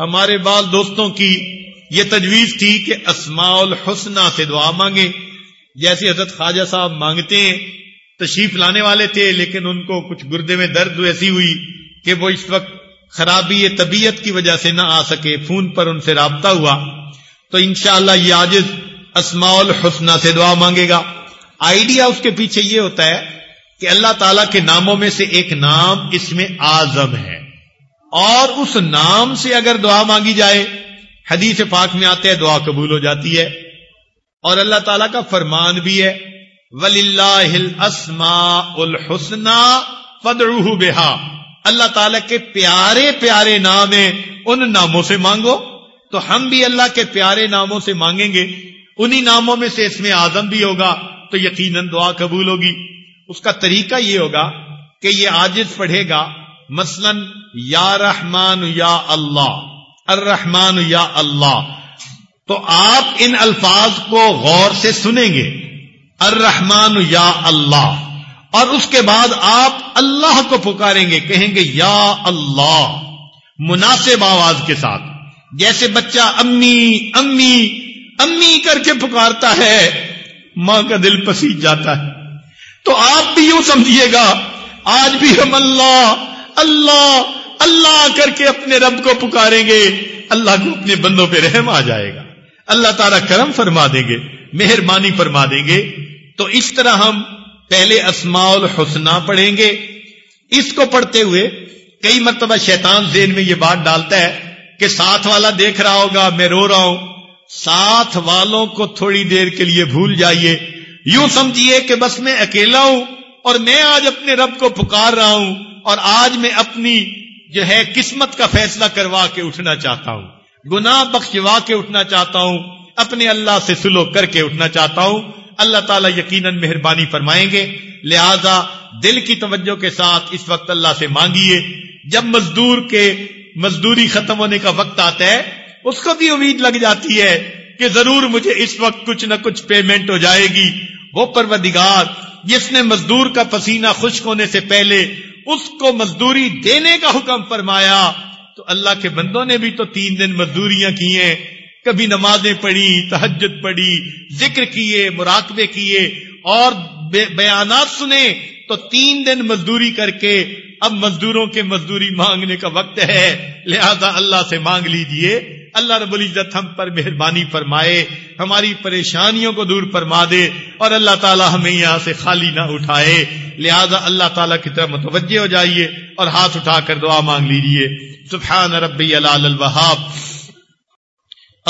S1: ہمارے بال دوستوں کی یہ تجویز تھی کہ اسماء الحسنہ سے دعا مانگے جیسے حضرت خواجہ صاحب مانگتے ہیں، تشریف لانے والے تھے، لیکن ان کو کچھ گردے میں درد ایسی ہوئی کہ وہ اس وقت خرابی طبیعت کی وجہ سے نہ آ سکے، فون پر ان سے رابطہ ہوا۔ تو انشاءاللہ یہ عاجز اسماء الحسنہ سے دعا مانگے گا۔ آئیڈیا اس کے پیچھے یہ ہوتا ہے کہ اللہ تعالی کے ناموں میں سے ایک نام اس میں آزم ہے۔ اور اس نام سے اگر دعا مانگی جائے، حدیث پاک میں آتے ہیں، دعا قبول ہو جاتی ہے۔ اور اللہ تعالیٰ کا فرمان بھی ہے ولی اللہ الحسنہ فدروح بہا اللہ تعالیٰ کے پیارے پیارے نام ہیں، ان ناموں سے مانگو۔ تو ہم بھی اللہ کے پیارے ناموں سے مانگیں گے۔ انہی ناموں میں سے اس میں آزم بھی ہوگا، تو یقیناً دعا قبول ہوگی۔ اس کا طریقہ یہ ہوگا کہ یہ عاجز پڑھے گا، مثلا، یا رحمان یا اللہ الرحمان یا اللہ۔ تو آپ ان الفاظ کو غور سے سنیں گے الرحمان یا اللہ۔ اور اس کے بعد آپ اللہ کو پکاریں گے، کہیں گے یا اللہ، مناسب آواز کے ساتھ۔ جیسے بچہ امی امی امی کر کے پکارتا ہے، ماں کا دل پسیج جاتا ہے۔ تو آپ بھی یوں سمجھیے گا، آج بھی ہم اللہ اللہ اللہ کر کے اپنے رب کو پکاریں گے، اللہ کو اپنے بندوں پہ رحم آ جائے گا۔ اللہ تعالیٰ کرم فرما دیں گے، مہربانی فرما دیں گے۔ تو اس طرح ہم پہلے اسماء الحسنہ پڑھیں گے۔ اس کو پڑھتے ہوئے کئی مرتبہ شیطان ذہن میں یہ بات ڈالتا ہے کہ ساتھ والا دیکھ رہا ہوگا، میں رو رہا ہوں۔ ساتھ والوں کو تھوڑی دیر کے لیے بھول جائیے۔ یوں سمجھیے کہ بس میں اکیلا ہوں اور میں آج اپنے رب کو پکار رہا ہوں اور آج میں اپنی جو ہے قسمت کا فیصلہ کروا کے اٹھنا چاہتا ہوں۔ گناہ بخشوا کے اٹھنا چاہتا ہوں۔ اپنے اللہ سے سلو کر کے اٹھنا چاہتا ہوں۔ اللہ تعالیٰ یقیناً مہربانی فرمائیں گے۔ لہذا دل کی توجہ کے ساتھ اس وقت اللہ سے مانگیے۔ جب مزدور کے مزدوری ختم ہونے کا وقت آتا ہے، اس کو بھی امید لگ جاتی ہے کہ ضرور مجھے اس وقت کچھ نہ کچھ پیمنٹ ہو جائے گی۔ وہ پروردگار، جس نے مزدور کا پسینہ خشک ہونے سے پہلے اس کو مزدوری دینے کا حکم فرمایا، تو اللہ کے بندوں نے بھی تو تین دن مزدوریاں کی ہیں۔ کبھی نمازیں پڑھی، تہجد پڑھی، ذکر کیے، مراقبے کیے اور بیانات سنے۔ تو تین دن مزدوری کر کے اب مزدوروں کے مزدوری مانگنے کا وقت ہے۔ لہذا اللہ سے مانگ لیجیے۔ اللہ رب العزت ہم پر مہربانی فرمائے، ہماری پریشانیوں کو دور فرما دے اور اللہ تعالی ہمیں یہاں سے خالی نہ اٹھائے۔ لہذا اللہ تعالیٰ کی طرف متوجہ ہو جائیے اور ہاتھ اٹھا کر دعا مانگ لیجیے سبحان ربی اللہ الوہاب۔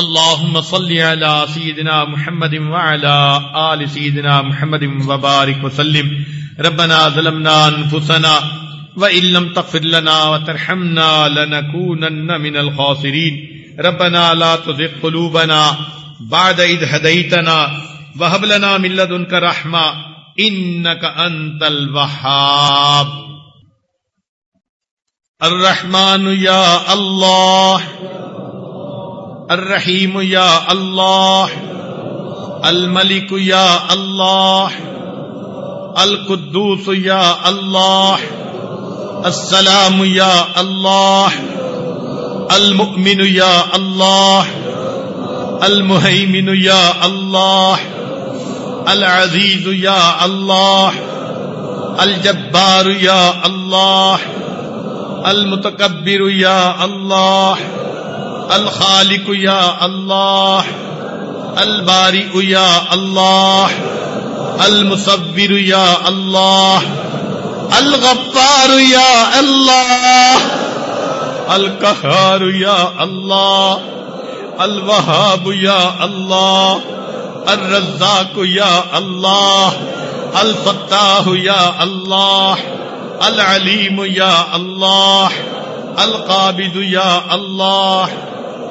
S1: اللهم صل على سيدنا محمد وعلى آل سيدنا محمد وبارك وسلم. ربنا ظلمنا أنفسنا وإن لم تغفر لنا وترحمنا لنكونن من الخاسرين ربنا لا تزغ قلوبنا بعد إذ هديتنا وهب لنا من لدنك رحمة إنك أنت الوهاب الرحمن يا الله الرحيم يا الله الملك يا الله القدوس يا الله السلام يا الله المؤمن يا الله المهيمن يا الله العزيز يا الله الجبار يا الله المتكبر يا الله الخالق يا الله البارئ يا الله المصبر يا الله الغفار يا الله القهار يا الله الوهاب يا الله الرزاق يا الله الفتاح يا الله العليم يا الله القابض يا الله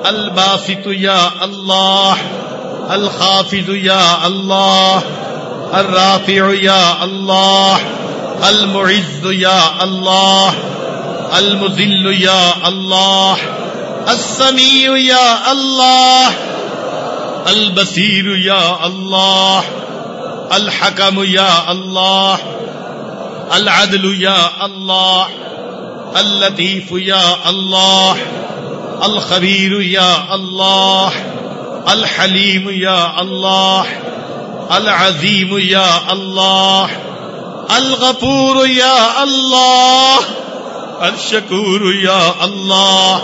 S1: الباسط يا الله الخافض يا الله الرافع يا الله المعز يا الله المذل يا الله السميع يا الله البصير يا الله الحكم يا الله العدل يا الله اللطيف يا الله الخبير يا الله الحليم يا الله العظيم يا الله الغفور يا الله الشكور يا الله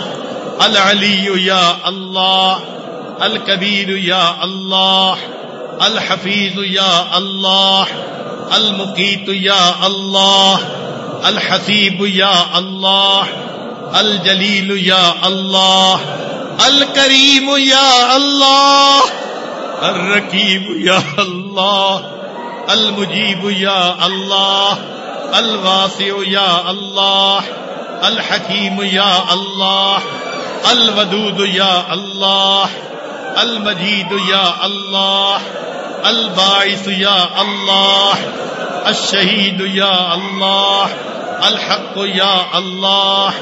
S1: العلي يا الله الكبير يا الله الحفيظ يا الله المقيت يا الله الحسيب يا الله الجليل يا الله الكريم يا الله الركيب يا الله المجيب يا الله الواسع يا الله الحكيم يا الله الودود يا الله المجيد يا الله الباعث يا الله الشهيد يا الله الحق يا الله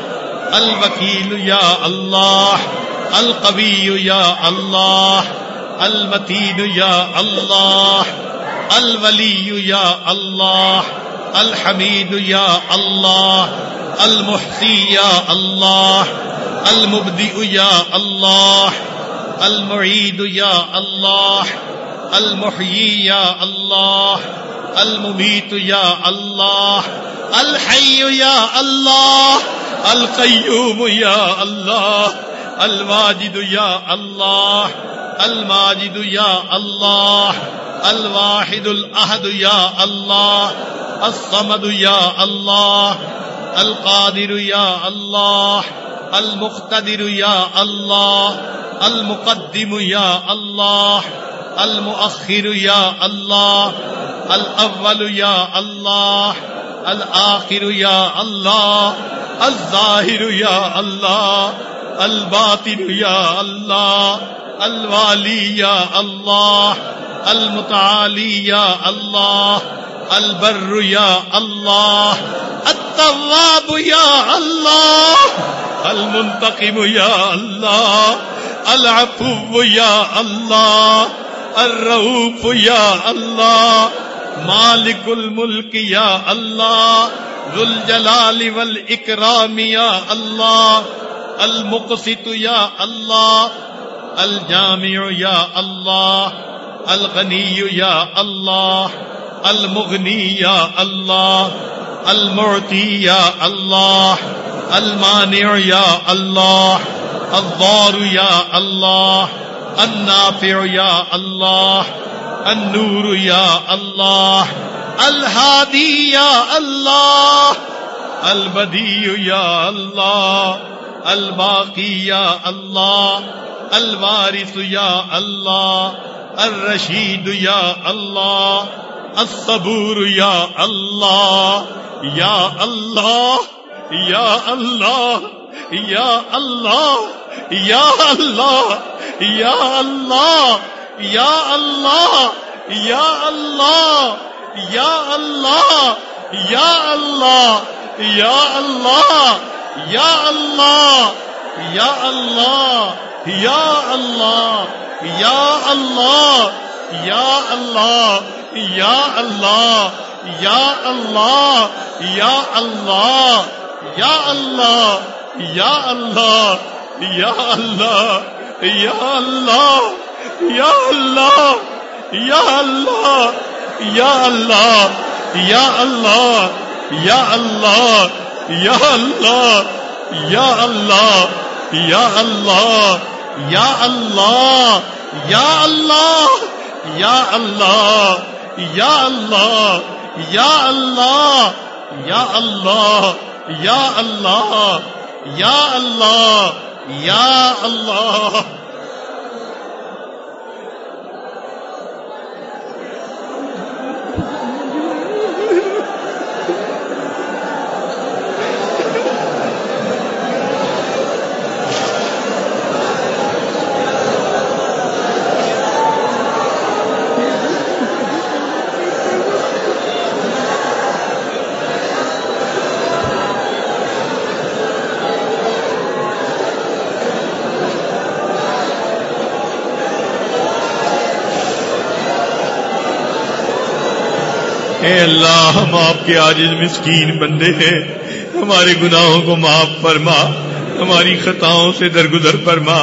S1: الوكيل يا الله القوي يا الله المتين يا الله الولي يا الله الحميد يا الله المحصي يا الله المبدئ يا الله المعيد يا الله المحيي يا الله المميت يا الله الحي يا الله القيوم يا الله الواجد يا الله الماجد يا الله الواحد الأحد يا الله الصمد يا الله القادر يا الله المقتدر يا الله المقدم يا الله المؤخر يا الله الأول يا الله الآخر يا الله الظاهر يا الله الباطن يا الله الوالي يا الله المتعالي يا الله البر يا الله التواب يا الله المنتقم يا الله العفو يا الله الرؤوف يا الله مالک الملک یا اللہ ذوالجلال والاکرام یا اللہ المقسط یا اللہ الجامع یا اللہ الغنی یا اللہ المغنی یا اللہ المعتی یا اللہ المانع یا اللہ الضار یا اللہ النافع یا اللہ النور یا اللہ الحادی یا اللہ البدی یا اللہ الباقی یا اللہ الوارث یا اللہ الرشید یا اللہ الصبور یا اللہ یا اللہ یا اللہ یا اللہ یا اللہ یا اللہ يا الله يا الله يا الله يا الله يا الله يا الله يا الله يا الله يا الله يا الله يا الله يا الله يا الله يا الله يا الله يا الله يا الله يا الله يا الله يا الله يا الله يا الله يا الله يا الله يا الله يا الله يا الله يا الله يا الله يا الله يا الله يا الله يا الله یا اللہ اے اللہ، ہم آپ کے آج مسکین بندے ہیں۔ ہمارے گناہوں کو معاف فرما، ہماری خطاؤں سے درگزر فرما،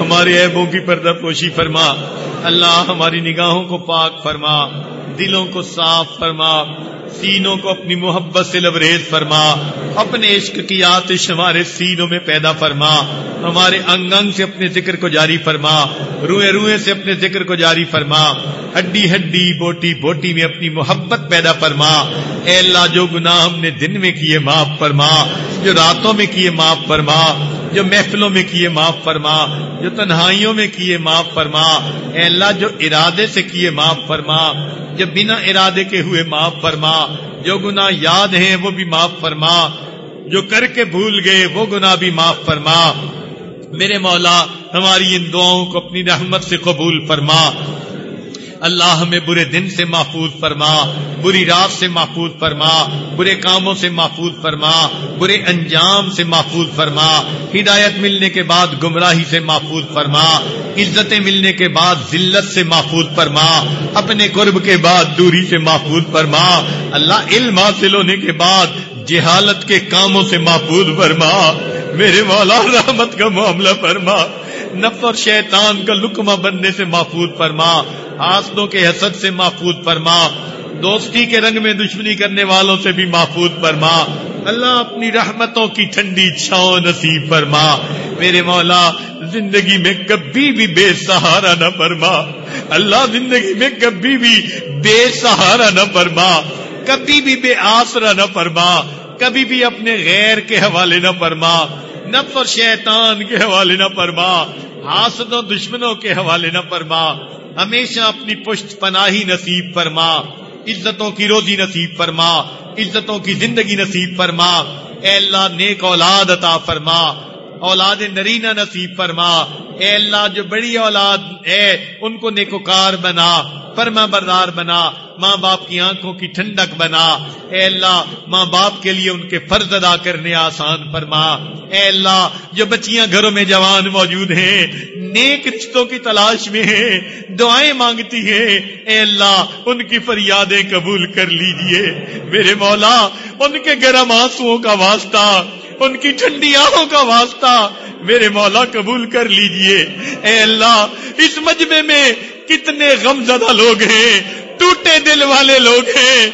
S1: ہمارے عیبوں کی پردہ پوشی فرما۔ اللہ ہماری نگاہوں کو پاک فرما۔ دلوں کو صاف فرما، سینوں کو اپنی محبت سے لبریز فرما، اپنے عشق کی آتش ہمارے سینوں میں پیدا فرما، ہمارے انگ انگ سے اپنے ذکر کو جاری فرما، روئے روئے سے اپنے ذکر کو جاری فرما، ہڈی ہڈی بوٹی بوٹی میں اپنی محبت پیدا فرما، اے اللہ جو گناہ ہم نے دن میں کیے معاف فرما، جو راتوں میں کیے معاف فرما جو محفلوں میں کیے معاف فرما، جو تنہائیوں میں کیے معاف فرما، اے اللہ جو ارادے سے کیے معاف فرما، جو بنا ارادے کے ہوئے معاف فرما، جو گناہ یاد ہیں وہ بھی معاف فرما، جو کر کے بھول گئے وہ گناہ بھی معاف فرما۔ میرے مولا، ہماری ان دعاؤں کو اپنی رحمت سے قبول فرما۔ اللہ ہمیں برے دن سے محفوظ فرما، بری رات سے محفوظ فرما، برے کاموں سے محفوظ فرما، برے انجام سے محفوظ فرما، ہدایت ملنے کے بعد گمراہی سے محفوظ فرما، عزتیں ملنے کے بعد ذلت سے محفوظ فرما، اپنے قرب کے بعد دوری سے محفوظ فرما، اللہ علم حاصل ہونے کے بعد جہالت کے کاموں سے محفوظ فرما، میرے مولا رحمت کا معاملہ فرما نفر شیطان کا لکمہ بننے سے محفوظ فرما حاصلوں کے حسد سے محفوظ فرما، دوستی کے رنگ میں دشمنی کرنے والوں سے بھی محفوظ فرما۔ اللہ اپنی رحمتوں کی ٹھنڈی چھاؤں نصیب فرما۔ میرے مولا، زندگی میں کبھی بھی بے سہارا نہ فرما۔ اللہ زندگی میں کبھی بھی بے سہارا نہ فرما۔ کبھی بھی بے آسرا نہ فرما۔ کبھی بھی اپنے غیر کے حوالے نہ فرما۔ نفر شیطان کے حوالے نہ فرما۔ حاسدوں، دشمنوں کے حوالے نہ فرما۔ ہمیشہ اپنی پشت پناہی نصیب فرما، عزتوں کی روزی نصیب فرما، عزتوں کی زندگی نصیب فرما۔ اے اللہ، نیک اولاد عطا فرما۔ اولاد نرینہ نصیب فرما۔ اے اللہ جو بڑی اولاد ہے، ان کو نیکوکار بنا فرما بردار بنا ماں باپ کی آنکھوں کی ٹھنڈک بنا۔ اے اللہ ماں باپ کے لیے ان کے فرض ادا کرنے آسان فرما۔ اے اللہ، جو بچیاں گھروں میں جوان موجود ہیں، نیک رشتوں کی تلاش میں ہیں، دعائیں مانگتی ہیں۔ اے اللہ، ان کی فریادیں قبول کر لیجیے۔ میرے مولا، ان کے گرم آنسو کا واسطہ ان کی ٹھنڈی آنکھوں کا واسطہ میرے مولا قبول کر لیجیے۔ اے اللہ، اس مجمے میں کتنے غم زدہ لوگ ہیں، ٹوٹے دل والے لوگ ہیں۔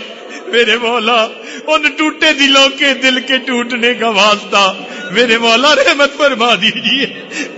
S1: میرے مولا، ان ٹوٹے دلوں کے دل کے ٹوٹنے کا واسطہ میرے مولا رحمت فرما دیجیے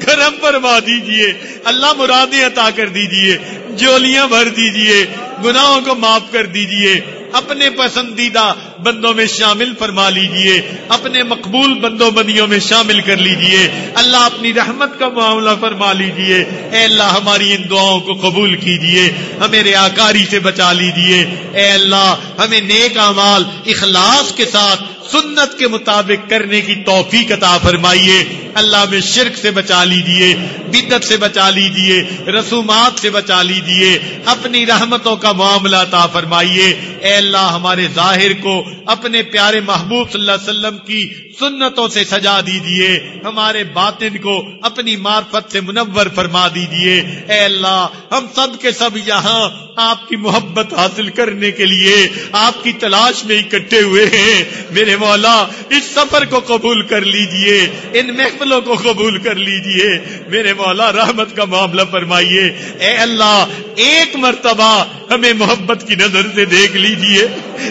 S1: گرم فرما دیجیے اللہ مرادیں عطا کر دیجیے جولیاں بھر دیجیے گناہوں کو معاف کر دیجیے اپنے پسندیدہ بندوں میں شامل فرما لیجیے۔ اپنے مقبول بندوں بندیوں میں شامل کر لیجیے۔ اللہ اپنی رحمت کا معاملہ فرما لیجیے۔ اے اللہ، ہماری ان دعاؤں کو قبول کیجیے۔ ہمیں ریاکاری سے بچا لیجیے۔ اے اللہ، ہمیں نیک اعمال، اخلاص کے ساتھ سنت کے مطابق کرنے کی توفیق عطا فرمائیے۔ اللہ میں شرک سے بچا لیجیے بدت سے بچا لیجیے رسومات سے بچا لیجیے اپنی رحمتوں کا معاملہ عطا فرمائیے۔ اے اللہ، ہمارے ظاہر کو اپنے پیارے محبوب صلی اللہ علیہ وسلم کی سنتوں سے سجا دیجیے ہمارے باطن کو اپنی معرفت سے منور فرما دیجیے اے اللہ، ہم سب کے سب یہاں آپ کی محبت حاصل کرنے کے لیے آپ کی تلاش میں اکٹھے ہوئے ہیں۔ میرے مولا، اس سفر کو قبول کر لیجیے، ان محفلوں کو قبول کر لیجیے۔ میرے مولا، رحمت کا معاملہ فرمائیے۔ اے اللہ، ایک مرتبہ ہمیں محبت کی نظر سے دیکھ لیجیے۔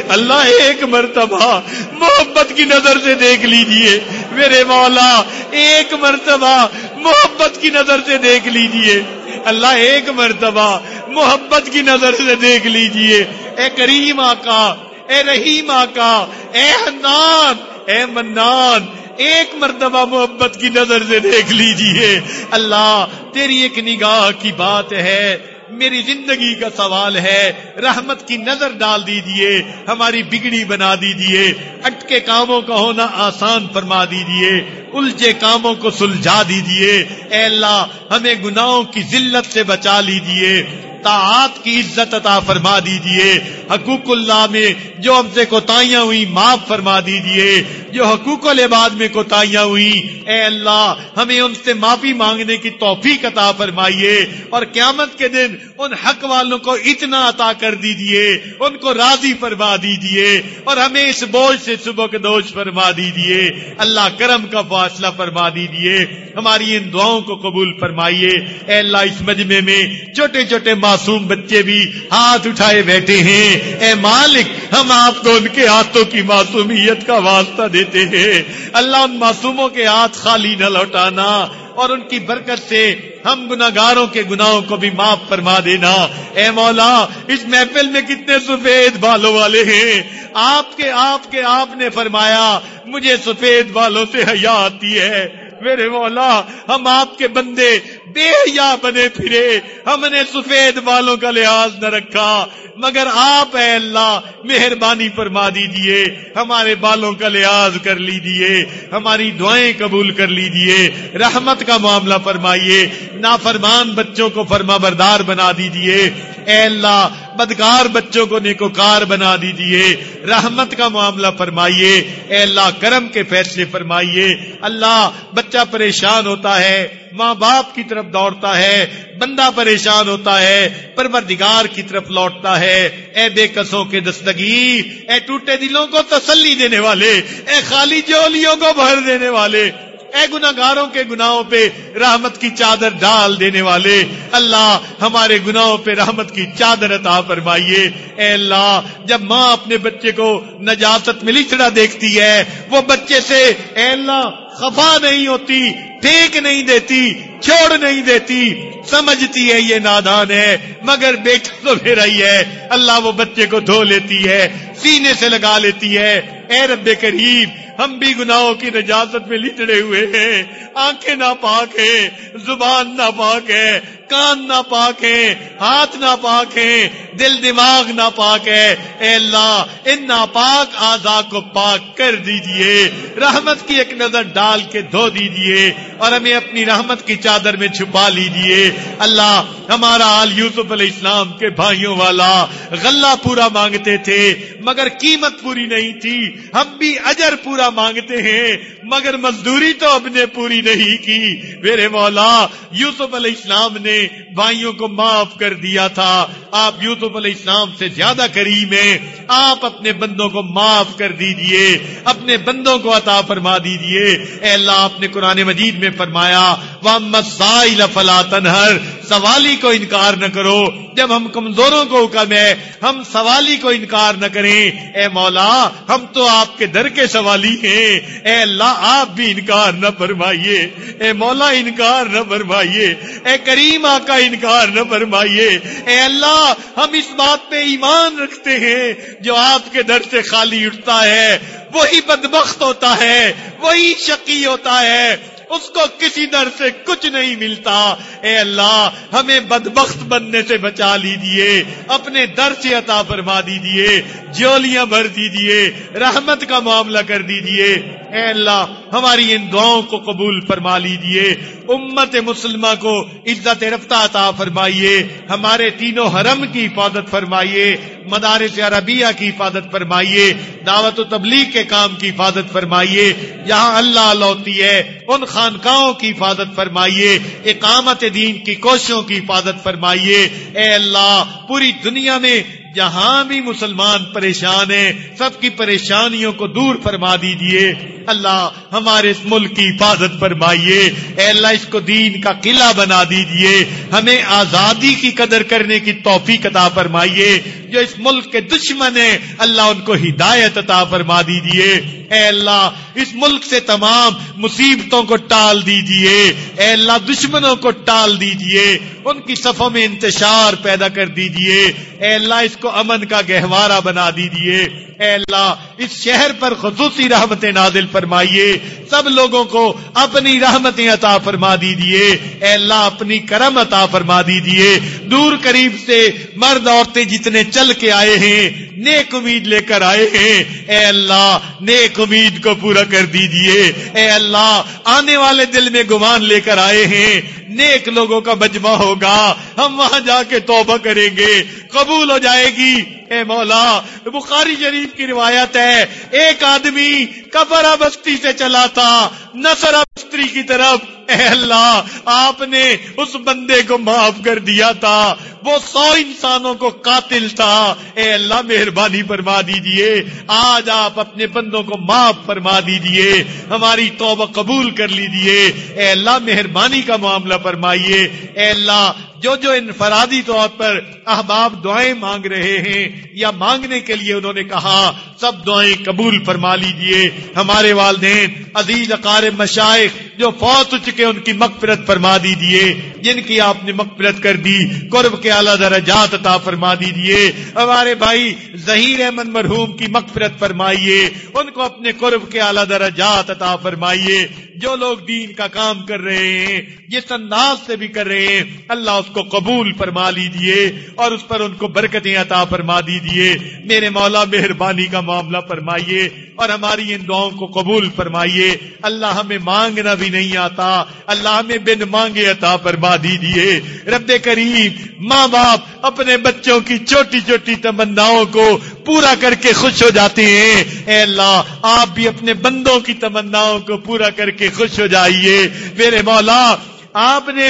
S1: اللہ، ایک مرتبہ محبت کی نظر سے دیکھ لیجیے۔ میرے مولا، ایک مرتبہ محبت کی نظر سے دیکھ لیجیے۔ اللہ، ایک مرتبہ محبت کی نظر سے دیکھ لیجیے۔ اے کریم آقا اے رحیم آقا، اے حنان، اے منان، ایک مرتبہ محبت کی نظر سے دیکھ لیجیے۔ اللہ، تیری ایک نگاہ کی بات ہے، میری زندگی کا سوال ہے، رحمت کی نظر ڈال دیجیے ہماری بگڑی بنا دیجیے اٹکے کاموں کا ہونا آسان فرما دیجیے الجھے کاموں کو سلجھا دیجیے اے اللہ، ہمیں گناہوں کی ذلت سے بچا لیجیے طاعت کی عزت عطا فرما دیجیے۔ حقوق اللہ میں جو ہم سے کوتاہیاں ہوئی معاف فرما دیجیے۔ جو حقوق العباد میں کوتاہیاں ہوئی اے اللہ، ہمیں ان سے معافی مانگنے کی توفیق عطا فرمائیے۔ اور قیامت کے دن ان حق والوں کو اتنا عطا کر دیجیے، ان کو راضی فرما دیجیے۔ اور ہمیں اس بوجھ سے صبح کے دوش فرما دیجیے۔ اللہ کرم کا فاصلہ فرما دیجیے۔ ہماری ان دعاؤں کو قبول فرمائیے۔ اے اللہ، اس مجمع میں چھوٹے چھوٹے ماں معصوم بچے بھی ہاتھ اٹھائے بیٹھے ہیں۔ اے مالک، ہم آپ کو ان کے ہاتھوں کی معصومیت کا واسطہ دیتے ہیں۔ اللہ ان معصوموں کے ہاتھ خالی نہ لوٹانا اور ان کی برکت سے ہم گناگاروں کے گناہوں کو بھی معاف فرما دینا۔ اے مولا، اس محفل میں کتنے سفید بالوں والے ہیں۔ آپ کے آپ کے آپ نے فرمایا، مجھے سفید بالوں سے حیا آتی ہے۔ میرے مولا، ہم آپ کے بندے بے یا بنے پھرے۔ ہم نے سفید بالوں کا لحاظ نہ رکھا، مگر آپ اے اللہ مہربانی فرما دیجیے، ہمارے بالوں کا لحاظ کر لیجیے، ہماری دعائیں قبول کر لیجیے، رحمت کا معاملہ فرمائیے، نافرمان بچوں کو فرما بردار بنا دیجیے، اے اللہ بدکار بچوں کو نیکوکار بنا دیجیے، رحمت کا معاملہ فرمائیے، اے اللہ کرم کے فیصلے فرمائیے۔ اللہ بچہ پریشان ہوتا ہے ماں باپ کی طرف دوڑتا ہے، بندہ پریشان ہوتا ہے، پروردگار کی طرف لوٹتا ہے۔ اے بے قصوں کے دستگی، اے ٹوٹے دلوں کو تسلی دینے والے، اے خالی جولیوں کو بھر دینے والے۔ اے گناگاروں کے گناہوں پہ رحمت کی چادر ڈال دینے والے، اللہ ہمارے گناہوں پہ رحمت کی چادر عطا فرمائیے۔ اے اللہ، جب ماں اپنے بچے کو نجاست میں لچڑا دیکھتی ہے، وہ بچے سے اے اللہ خفا نہیں ہوتی پھینک نہیں دیتی، چھوڑ نہیں دیتی، سمجھتی ہے یہ نادان ہے، مگر بیٹا تو میرا ہی ہے۔ اللہ وہ بچے کو دھو لیتی ہے، سینے سے لگا لیتی ہے۔ اے رب کریم ہم بھی گناہوں کی نجازت میں لٹڑے ہوئے ہیں۔ آنکھیں نہ پاک ہیں، زبان نہ پاک ہے، کان نہ پاک ہے، ہاتھ نہ پاک ہے، دل دماغ نہ پاک ہے۔ اے اللہ، ان ناپاک آزا کو پاک کر دیجیے۔ رحمت کی ایک نظر ڈال کے دھو دیجیے اور ہمیں اپنی رحمت کی چادر میں چھپا لیجیے۔ اللہ، ہمارا آل یوسف علیہ السلام کے بھائیوں والا غلہ پورا مانگتے تھے، مگر قیمت پوری نہیں تھی۔ ہم بھی اجر پورا مانگتے ہیں، مگر مزدوری تو اب نے پوری نہیں کی۔ میرے مولا، یوسف علیہ السلام نے بھائیوں کو معاف کر دیا تھا۔ آپ یوسف علیہ السلام سے زیادہ کریم ہیں۔ آپ اپنے بندوں کو معاف کر دیجیے، اپنے بندوں کو عطا فرما دیجیے۔ اے اللہ، آپ نے قرآن مجید میں فرمایا وہ مسائل فلا تنہر سوالی کو انکار نہ کرو۔ جب ہم کمزوروں کو حکم ہے، ہم سوالی کو انکار نہ کریں۔ اے مولا، ہم تو آپ کے در کے سوالی ہیں۔ اے اللہ، آپ بھی انکار نہ فرمائیے۔ اے مولا، انکار نہ فرمائیے۔ اے کریم، آقا، انکار نہ فرمائیے۔ اے اللہ، ہم اس بات پہ ایمان رکھتے ہیں۔ جو آپ کے در سے خالی اٹھتا ہے، وہی بدبخت ہوتا ہے، وہی شقی ہوتا ہے۔ اس کو کسی در سے کچھ نہیں ملتا۔ اے اللہ، ہمیں بدبخت بننے سے بچا لیجیے اپنے در سے عطا فرما دیجیے جولیاں بھر دیجیے رحمت کا معاملہ کر دیجیے اے اللہ، ہماری ان دعاؤں کو قبول فرما لیجیے امت مسلمہ کو عزت رفتہ عطا فرمائیے۔ ہمارے تینوں حرم کی حفاظت فرمائیے، مدارس عربیہ کی حفاظت فرمائیے، دعوت و تبلیغ کے کام کی حفاظت فرمائیے۔ جہاں اللہ لوتی ہے، ان خانقاہوں کی حفاظت فرمائیے، اقامت دین کی کوششوں کی حفاظت فرمائیے۔ اے اللہ، پوری دنیا میں جہاں بھی مسلمان پریشان ہیں، سب کی پریشانیوں کو دور فرما دیجیے اللہ ہمارے اس ملک کی حفاظت فرمائیے۔ اے اللہ، اس کو دین کا قلعہ بنا دیجیے ہمیں آزادی کی قدر کرنے کی توفیق عطا فرمائیے۔ جو اس ملک کے دشمن ہیں، اللہ ان کو ہدایت عطا فرما دیجیے اے اللہ، اس ملک سے تمام مصیبتوں کو ٹال دیجیے اے اللہ، دشمنوں کو ٹال دیجیے ان کی صفوں میں انتشار پیدا کر دیجیے اے اللہ، اس کو امن کا گہوارہ بنا دیجیے اے اللہ، اس شہر پر خصوصی رحمت نازل فرمائیے۔ سب لوگوں کو اپنی رحمتیں عطا فرما دیجیے اے اللہ، اپنی کرم عطا فرما دیجیے دور قریب سے مرد عورتیں جتنے چل کے آئے ہیں، نیک امید لے کر آئے ہیں۔ اے اللہ، نیک امید کو پورا کر دیجیے اے اللہ، آنے والے دل میں گمان لے کر آئے ہیں۔ نیک لوگوں کا مجمع ہوگا۔ ہم وہاں جا کے توبہ کریں گے۔ قبول ہو جائے گی اے مولا، بخاری شریف کی روایت ہے، ایک آدمی کپرا بستی سے چلا تھا نسرا بستی کی طرف اے اللہ، آپ نے اس بندے کو معاف کر دیا تھا۔ وہ سو انسانوں کو قاتل تھا۔ اے اللہ، مہربانی فرما دیجیے۔ آج آپ اپنے بندوں کو معاف فرما دیجیے۔ ہماری توبہ قبول کر لیجیے۔ اے اللہ، مہربانی کا معاملہ فرمائیے۔ اے اللہ، جو جو انفرادی طور پر احباب دعائیں مانگ رہے ہیں یا مانگنے کے لیے انہوں نے کہا، سب دعائیں قبول فرما لیجیے۔ ہمارے والدین، عزیز اقار مشائق، جو فوت ہو چکے ان کی مغفرت فرما دیجیے، جن کی آپ نے مغفرت کر دی، قرب کے اعلیٰ درجات عطا فرما دیجیے۔ ہمارے بھائی ظہیر احمد مرحوم کی مغفرت فرمائیے، ان کو اپنے قرب کے اعلیٰ درجات عطا فرمائیے۔ جو لوگ دین کا کام کر رہے ہیں، جس انداز سے بھی کر رہے ہیں، اللہ اس کو قبول فرما لیجیے اور اس پر ان کو برکتیں عطا فرما دیجیے میرے مولا، مہربانی کا معاملہ فرمائیے اور ہماری ان دعاؤں کو قبول فرمائیے۔ اللہ ہمیں مانگنا بھی نہیں آتا اللہ میں بن مانگے عطا فرما دیجیے رب کریم ماں باپ اپنے بچوں کی چھوٹی چھوٹی تمناؤں کو پورا کر کے خوش ہو جاتے ہیں۔ اے اللہ، آپ بھی اپنے بندوں کی تمناؤں کو پورا کر کے خوش ہو جائیے۔ میرے مولا، آپ نے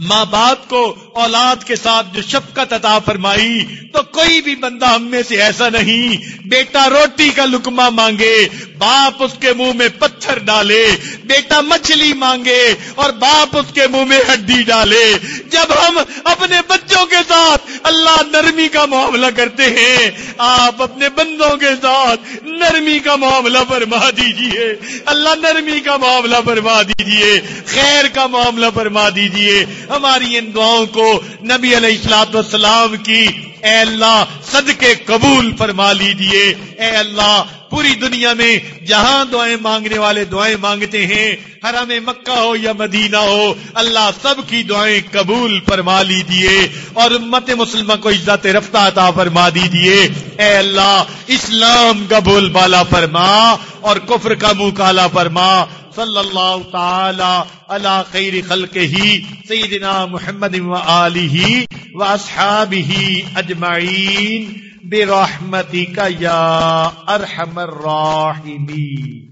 S1: ماں باپ کو اولاد کے ساتھ جو شفقت عطا فرمائی، تو کوئی بھی بندہ ہم میں سے ایسا نہیں۔ بیٹا روٹی کا لکما مانگے، باپ اس کے منہ میں پتھر ڈالے۔ بیٹا مچھلی مانگے اور باپ اس کے منہ میں ہڈی ڈالے۔ جب ہم اپنے بچوں کے ساتھ اللہ نرمی کا معاملہ کرتے ہیں، آپ اپنے بندوں کے ساتھ نرمی کا معاملہ فرما دیجیے۔ اللہ نرمی کا معاملہ فرما دیجیے، خیر کا معاملہ فرما دیجیے۔ ہماری ان دعاؤں کو نبی علیہ السلاط والسلام کی، اے اللہ صدقے قبول فرما لیجیے اے اللہ پوری دنیا میں جہاں دعائیں مانگنے والے دعائیں مانگتے ہیں، حرم مکہ ہو یا مدینہ ہو، اللہ سب کی دعائیں قبول فرما لیجیے اور امت مسلمہ کو عزت رفتہ عطا فرما دیجیے اے اللہ اسلام کا بول بالا فرما اور کفر کا منہ کالا فرما۔ صلی اللہ تعالی علی خیر خلق ہی سیدنا محمد و آلہ و اصحابہ اجمعین، برحمتک یا ارحم الراحمین۔